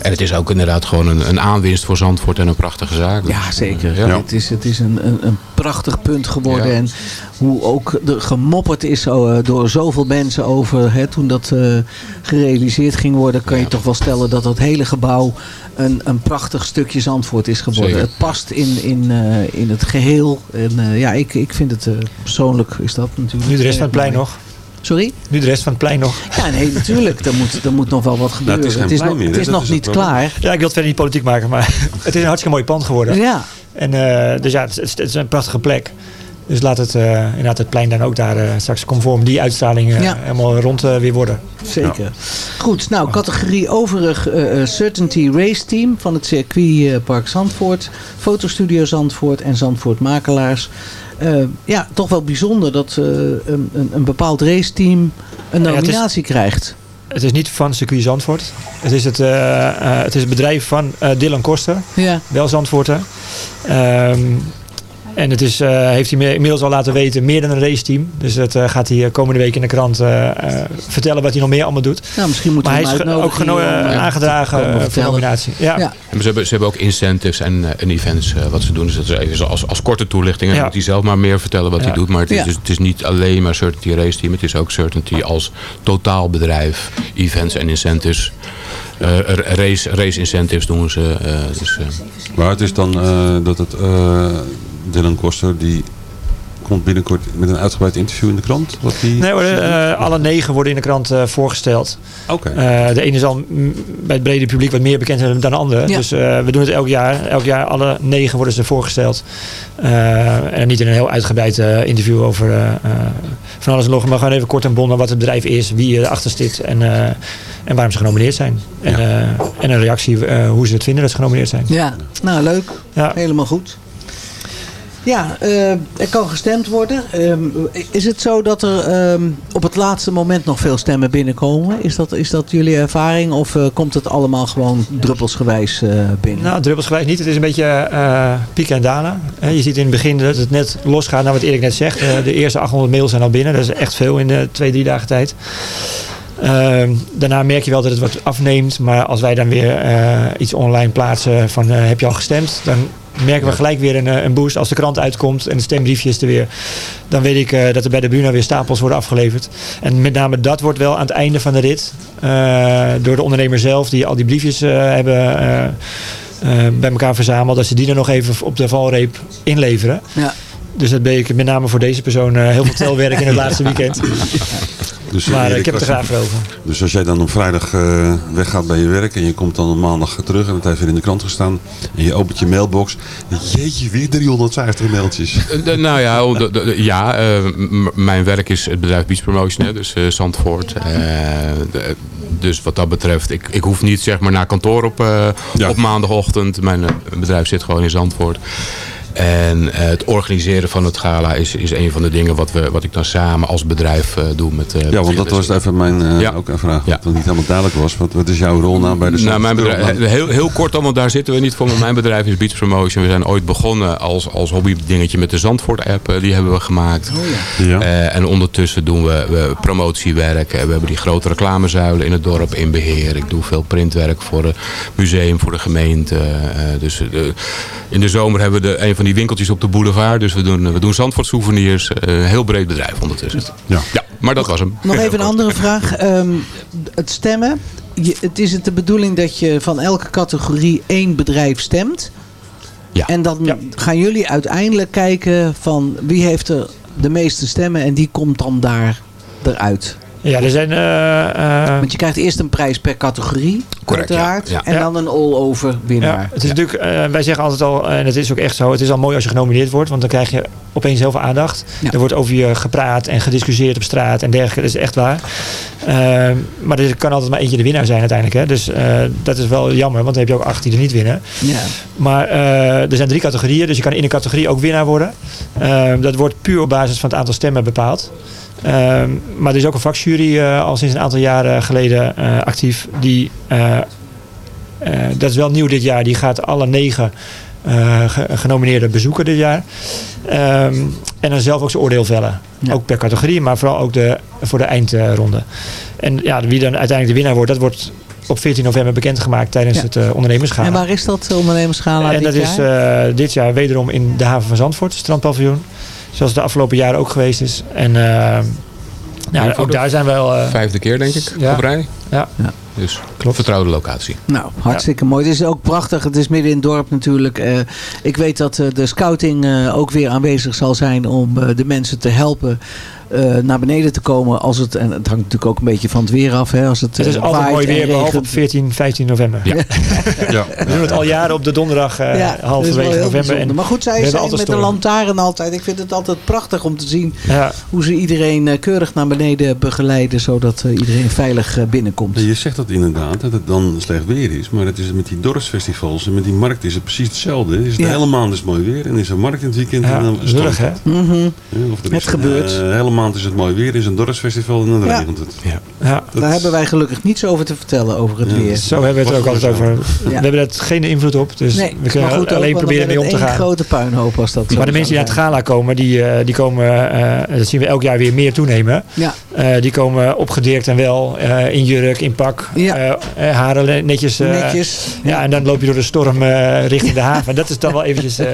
En het is ook inderdaad gewoon een, een aanwinst voor Zandvoort en een prachtige zaak. Ja, zeker. Ja. Het is, het is een, een, een prachtig punt geworden. Ja. En hoe ook er gemopperd is eh, door zoveel mensen over hè, toen dat eh, gerealiseerd ging worden, kan je toch wel stellen dat dat hele gebouw een, een prachtig stukje Zandvoort is geworden. Zeker. Het past in, in, eh, in het geheel. En eh, ja, ik, ik vind het eh, persoonlijk is dat natuurlijk. Nu de rest van het plein nog. Sorry? Nu de rest van het plein nog. Ja, nee, natuurlijk. Er moet, er moet nog wel wat gebeuren. het is geen het is plein nog, meer, het is nog is niet klaar. Ja, ik wil het verder niet politiek maken, maar het is een hartstikke mooi pand geworden. Ja. En, eh, dus ja, het, is- het is een prachtige plek. Dus laat het, eh, inderdaad het plein dan ook daar eh, straks conform die uitstraling eh, Ja. helemaal rond weer worden. Zeker. Goed, nou, categorie overig eh, eh, Certainty Race Team van het circuitpark Zandvoort, Fotostudio Zandvoort en Zandvoort Makelaars. Eh, ja, toch wel bijzonder dat eh, een, een, een bepaald raceteam een Ja, het is- nominatie krijgt. Het is niet van circuit Zandvoort. Het is het, eh, eh, het, is het bedrijf van eh, Dylan Koster. Ja. Wel Zandvoorter. Ehm, en het is, eh, heeft hij me- inmiddels al laten weten, meer dan een raceteam. Dus dat eh, gaat hij eh, komende week in de krant vertellen wat hij nog meer allemaal doet. Nou, misschien moeten maar we hij hem is ook aangedragen voor nominatie. Ja. Ja. En ze, hebben, ze hebben ook incentives en, en events eh, wat ze doen. Dus dat is even zo als, als korte toelichting. En Ja. dan moet hij zelf maar meer vertellen wat Ja. hij doet. Maar het is, Ja. dus, het is niet alleen maar Certainty Race Team. Het is ook Certainty als totaalbedrijf. Events en incentives. Eh, race, race incentives doen ze. eh, dus, Maar het is dan eh, dat het eh, Dylan Koster die komt binnenkort met een uitgebreid interview in de krant. Wat die Nee hoor, eh, alle negen worden in de krant eh, voorgesteld. Oké. Eh, de ene zal bij het brede publiek wat meer bekend zijn dan de andere. Ja. Dus eh, we doen het elk jaar. Elk jaar alle negen worden ze voorgesteld. Eh, en niet in een heel uitgebreid interview over van alles en nog. Maar gewoon even kort en bondig wat het bedrijf is, wie erachter zit en, eh, en waarom ze genomineerd zijn. En, eh, en een reactie eh, hoe ze het vinden dat ze genomineerd zijn. Ja, nou leuk. Ja. Helemaal goed. Ja, eh, er kan gestemd worden. Ehm, is het zo dat er ehm, op het laatste moment nog veel stemmen binnenkomen? Is dat, is dat jullie ervaring of eh, komt het allemaal gewoon druppelsgewijs eh, binnen? Nou, druppelsgewijs niet. Het is een beetje pieken en dalen. Je ziet in het begin dat het net losgaat naar wat Erik net zegt. De eerste 800 mails zijn al binnen. Dat is echt veel in de twee, drie dagen tijd. Ehm, daarna merk je wel dat het wat afneemt. Maar als wij dan weer eh, iets online plaatsen van eh, heb je al gestemd? Dan merken we gelijk weer een, eh, een boost. Als de krant uitkomt en de stembriefje is er weer. Dan weet ik eh, dat er bij de Bruna weer stapels worden afgeleverd. En met name dat wordt wel aan het einde van de rit. eh, door de ondernemer zelf die al die briefjes eh, hebben bij elkaar verzameld. Dat ze die er nog even op de valreep inleveren. Ja. Dus dat ben ik met name voor deze persoon eh, heel veel telwerk in het laatste weekend. Dus, maar eh, Erik, ik heb het er graag voor over. Dus als jij dan op vrijdag eh, weggaat bij je werk en je komt dan op maandag terug en het heeft weer in de krant gestaan en je opent je mailbox. Jeetje, weer 350 mailtjes. Eh, de- nou ja, oh, de- de- de- ja eh, mijn werk is het bedrijf Beach Promotion, hè, dus eh, Zandvoort. Eh, de- dus wat dat betreft, ik, ik hoef niet zeg maar naar kantoor op, eh, op maandagochtend. Mijn bedrijf zit gewoon in Zandvoort. En eh, het organiseren van het gala is, is een van de dingen wat, we, wat ik dan samen als bedrijf eh, doe. Met, eh, Ja, want dat was even mijn eh, Ja. ook een vraag. Wat niet helemaal duidelijk was. Wat, wat is jouw rol nou bij de Nou, mijn bedrijf, Zandvoort? heel, heel kort dan, want daar zitten we niet voor. Maar mijn bedrijf is Beach Promotion. We zijn ooit begonnen als, als hobbydingetje met de Zandvoort-app. eh, Die hebben we gemaakt. Ja. Eh, en ondertussen doen we, we promotiewerk. We hebben die grote reclamezuilen in het dorp in beheer. Ik doe veel printwerk voor het museum, voor de gemeente. Eh, dus eh, in de zomer hebben we de, een van die winkeltjes op de boulevard. Dus we doen, we doen Zandvoort souvenirs. Eh, Een heel breed bedrijf ondertussen. Ja. ja, maar dat was hem. Nog even een andere vraag. Ehm, het stemmen. Je, het is het de bedoeling dat je van elke categorie één bedrijf stemt? Ja. En dan gaan jullie uiteindelijk kijken van wie heeft er de meeste stemmen en die komt dan daar eruit. Ja, er zijn... eh, eh, Want je krijgt eerst een prijs per categorie, Correct, ja. uiteraard. Ja. En Ja. dan een all-over winnaar. Ja, het is natuurlijk, eh, wij zeggen altijd al, en het is ook echt zo, het is al mooi als je genomineerd wordt, want dan krijg je opeens heel veel aandacht. Er wordt over je gepraat en gediscussieerd op straat en dergelijke, dat is echt waar. Eh, maar er kan altijd maar eentje de winnaar zijn uiteindelijk. Hè? Dus eh, dat is wel jammer, want dan heb je ook acht die er niet winnen. Ja. Maar eh, er zijn drie categorieën, dus je kan in een categorie ook winnaar worden. Eh, dat wordt puur op basis van het aantal stemmen bepaald. Eh, maar er is ook een vakjury eh, al sinds een aantal jaren geleden eh, actief. Die, eh, dat is wel nieuw dit jaar. Die gaat alle negen ge- genomineerden bezoeken dit jaar. Ehm, en dan zelf ook zijn oordeel vellen. Ook per categorie, maar vooral ook de, voor de eindronde. En ja, wie dan uiteindelijk de winnaar wordt, dat wordt op 14 november bekendgemaakt tijdens Ja. het uh, ondernemersgala. En waar is dat ondernemerschala En dit dat is dit jaar wederom in de haven van Zandvoort, het strandpaviljoen. Zoals het de afgelopen jaren ook geweest is. En eh, ja, ook daar zijn we wel... eh, Vijfde keer denk ik Ja. op rij. Ja. Dus klopt. vertrouwde locatie. Nou, hartstikke mooi. Het is ook prachtig. Het is midden in het dorp natuurlijk. Eh, ik weet dat eh, de scouting eh, ook weer aanwezig zal zijn om eh, de mensen te helpen eh, naar beneden te komen. Als het, en het hangt natuurlijk ook een beetje van het weer af. Hè, als het, Het is eh, altijd mooi en weer, behalve op 14, 15 november. Ja. We doen het al jaren op de donderdag uh, Ja, halverwege november. bijzonder. Maar goed, zij zijn altijd met de storm. lantaarn altijd. Ik vind het altijd prachtig om te zien Ja. hoe ze iedereen eh, keurig naar beneden begeleiden. Zodat eh, iedereen veilig binnenkomt. Je zegt dat inderdaad, dat het dan slecht weer is. Maar het is met die dorpsfestivals en met die markt is het precies hetzelfde. Is het Ja. de hele maand is het mooi weer en is er markt in het weekend. Ja, en dan stormt hè? het. Mhm. Ja, of er Het is, gebeurt. eh, De hele maand is het mooi weer, is een dorpsfestival en dan Ja. regent het. Ja. Ja. Daar hebben wij gelukkig niets over te vertellen over het Ja, weer. Zo hebben we het er ook altijd over. Ja. We hebben er geen invloed op. Dus Nee, we kunnen maar goed alleen proberen mee om te gaan. één grote puinhoop als dat Maar de mensen die naar het gala komen, die, eh, die komen, eh, dat zien we elk jaar weer meer toenemen. Ja. Eh, die komen opgedirkt en wel, eh, in jurk, in pak, Ja. haren netjes. eh, Netjes. Ja, en dan loop je door de storm eh, richting de haven. En dat is dan wel eventjes... eh,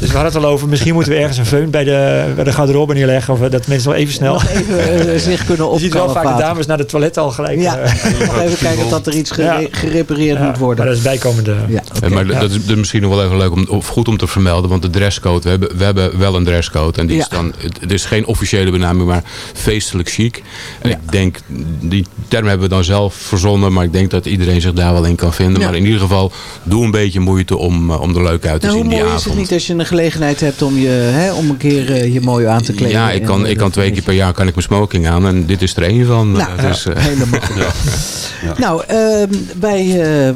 dus we hadden het al over, misschien moeten we ergens een feun bij de, bij de garderobe neerleggen. Of dat mensen wel even snel. Nog even eh, zich kunnen Je ziet wel vaak de dames naar de toilet al gelijk. Ja, eh, nog even kijken dat er iets gere- Ja. gerepareerd Ja, moet worden. Maar dat is bijkomende. Ja, Eh, maar dat is, dat is misschien nog wel even leuk om, of goed om te vermelden. Want de dresscode, we hebben, we hebben wel een dresscode. En die is dan, het, is geen officiële benaming, maar feestelijk chic. En ik denk, die term hebben we dan zelf verzonnen. Maar ik denk dat iedereen zich daar wel in kan vinden. Ja. Maar in ieder geval, doe een beetje moeite om, eh, om er leuk uit te Nou, zien die mooi is avond. het niet als je een gelegenheid hebt om, je, hè, om een keer eh, je mooi aan te kleden? Ja, ik kan, ik kan eh, twee keer per jaar kan ik mijn smoking aan. En dit is er één van. Nou, dus, eh, helemaal goed. Nou, ehm, wij eh,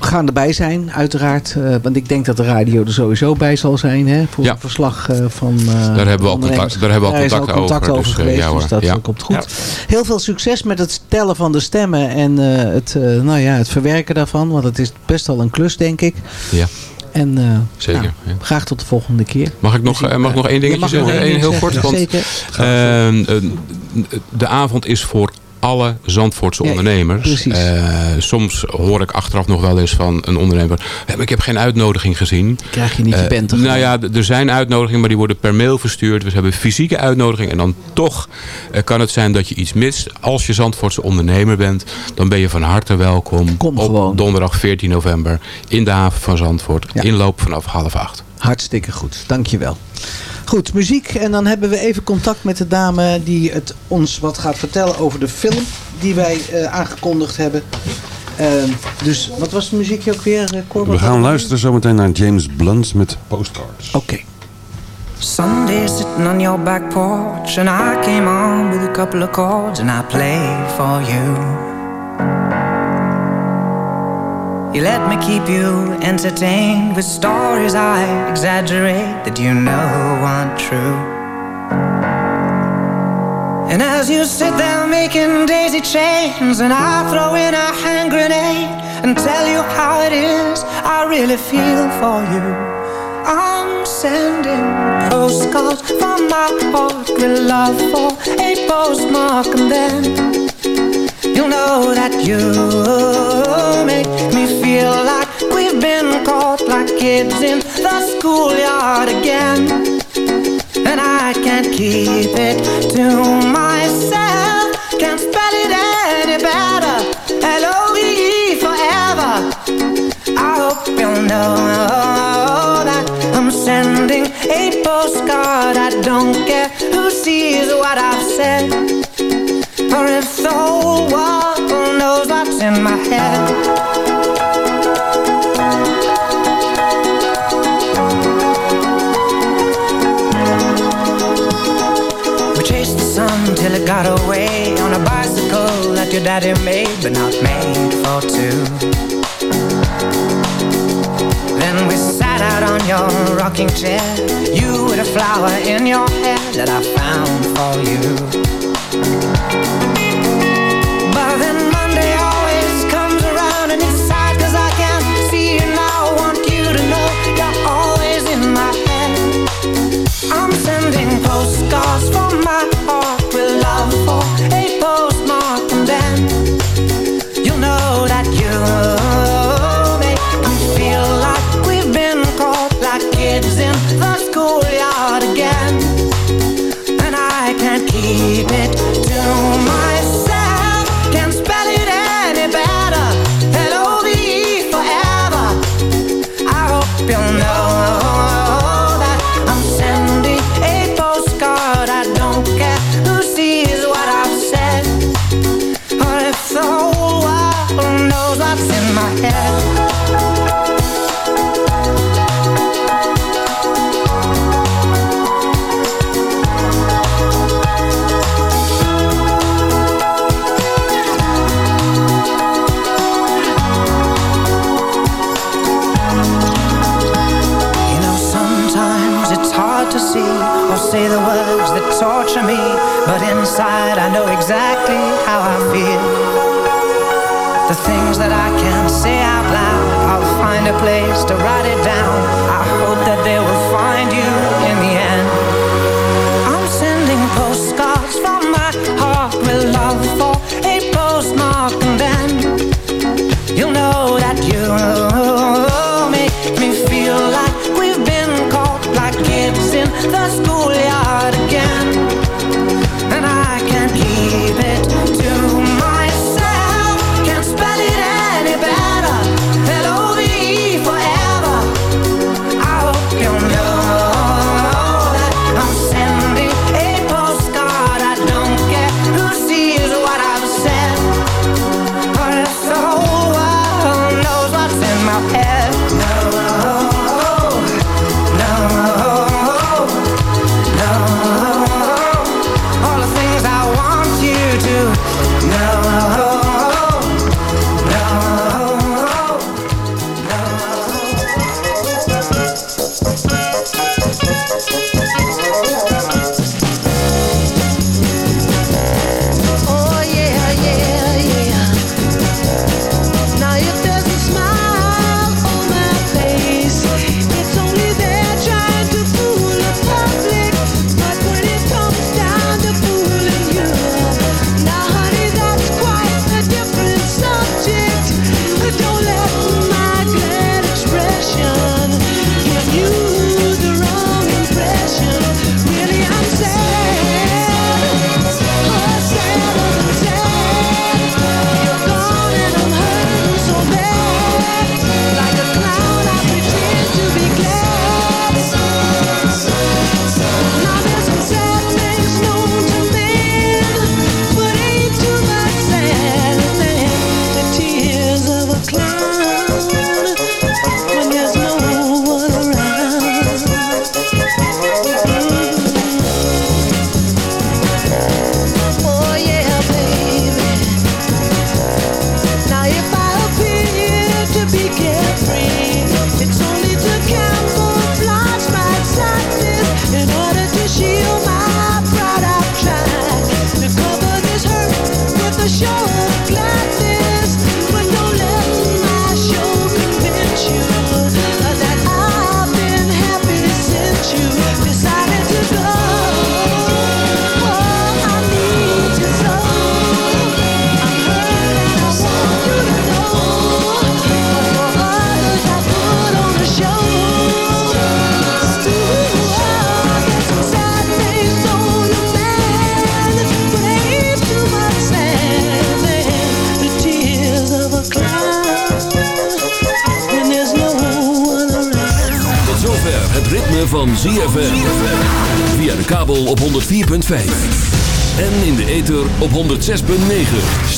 gaan erbij zijn, uiteraard. eh, want ik denk dat de radio er sowieso bij zal zijn. Hè, voor Ja. het verslag eh, van eh, Daar hebben we al contact- daar hebben we al contact contact over, over dus, geweest. ja hoor, dus dat ja. komt goed. Heel veel succes met het tellen van de stemmen en eh, het, eh, nou ja, het verwerken daarvan. Want het is best wel een klus, denk ik. ja. En eh, Zeker, nou, ja. graag tot de volgende keer. Mag ik nog, Dus eh, mag ik nog één je dingetje mag nog zeggen? één heel kort. zeggen. Want, Zeker. eh, de avond is voor alle Zandvoortse Ja, ondernemers. Eh, soms hoor ik achteraf nog wel eens van een ondernemer... "Ja, ik heb geen uitnodiging gezien. Krijg je niet je Eh, bent er Nou gewoon. ja, er zijn uitnodigingen, maar die worden per mail verstuurd. We hebben fysieke uitnodiging. En dan toch eh, kan het zijn dat je iets mist. Als je Zandvoortse ondernemer bent, dan ben je van harte welkom. op donderdag 14 november in de haven van Zandvoort. Inloop vanaf half acht. Hartstikke goed, dankjewel. Goed, muziek. En dan hebben we even contact met de dame die het ons wat gaat vertellen over de film die wij eh, aangekondigd hebben. Ehm, dus wat was de muziekje ook weer, eh, Cor? We gaan luisteren zometeen naar James Blunt met Postcards. Oké. Sunday sitting on your back porch, and I came on with a couple of chords, and I played for you. You let me keep you entertained with stories I exaggerate that you know aren't true. And as you sit there making daisy chains, and I throw in a hand grenade and tell you how it is, I really feel for you. I'm sending postcards from my heart with love for a postmark, and then you'll know that you make feel like we've been caught like kids in the schoolyard again. And I can't keep it to myself, can't spell it any better. L-O-V-E forever. I hope you'll know that I'm sending a postcard. I don't care who sees what I've said, or if the whole world knows what's in my head. Your daddy made, but not made for two. Then we sat out on your rocking chair, you with a flower in your hair that I found for you.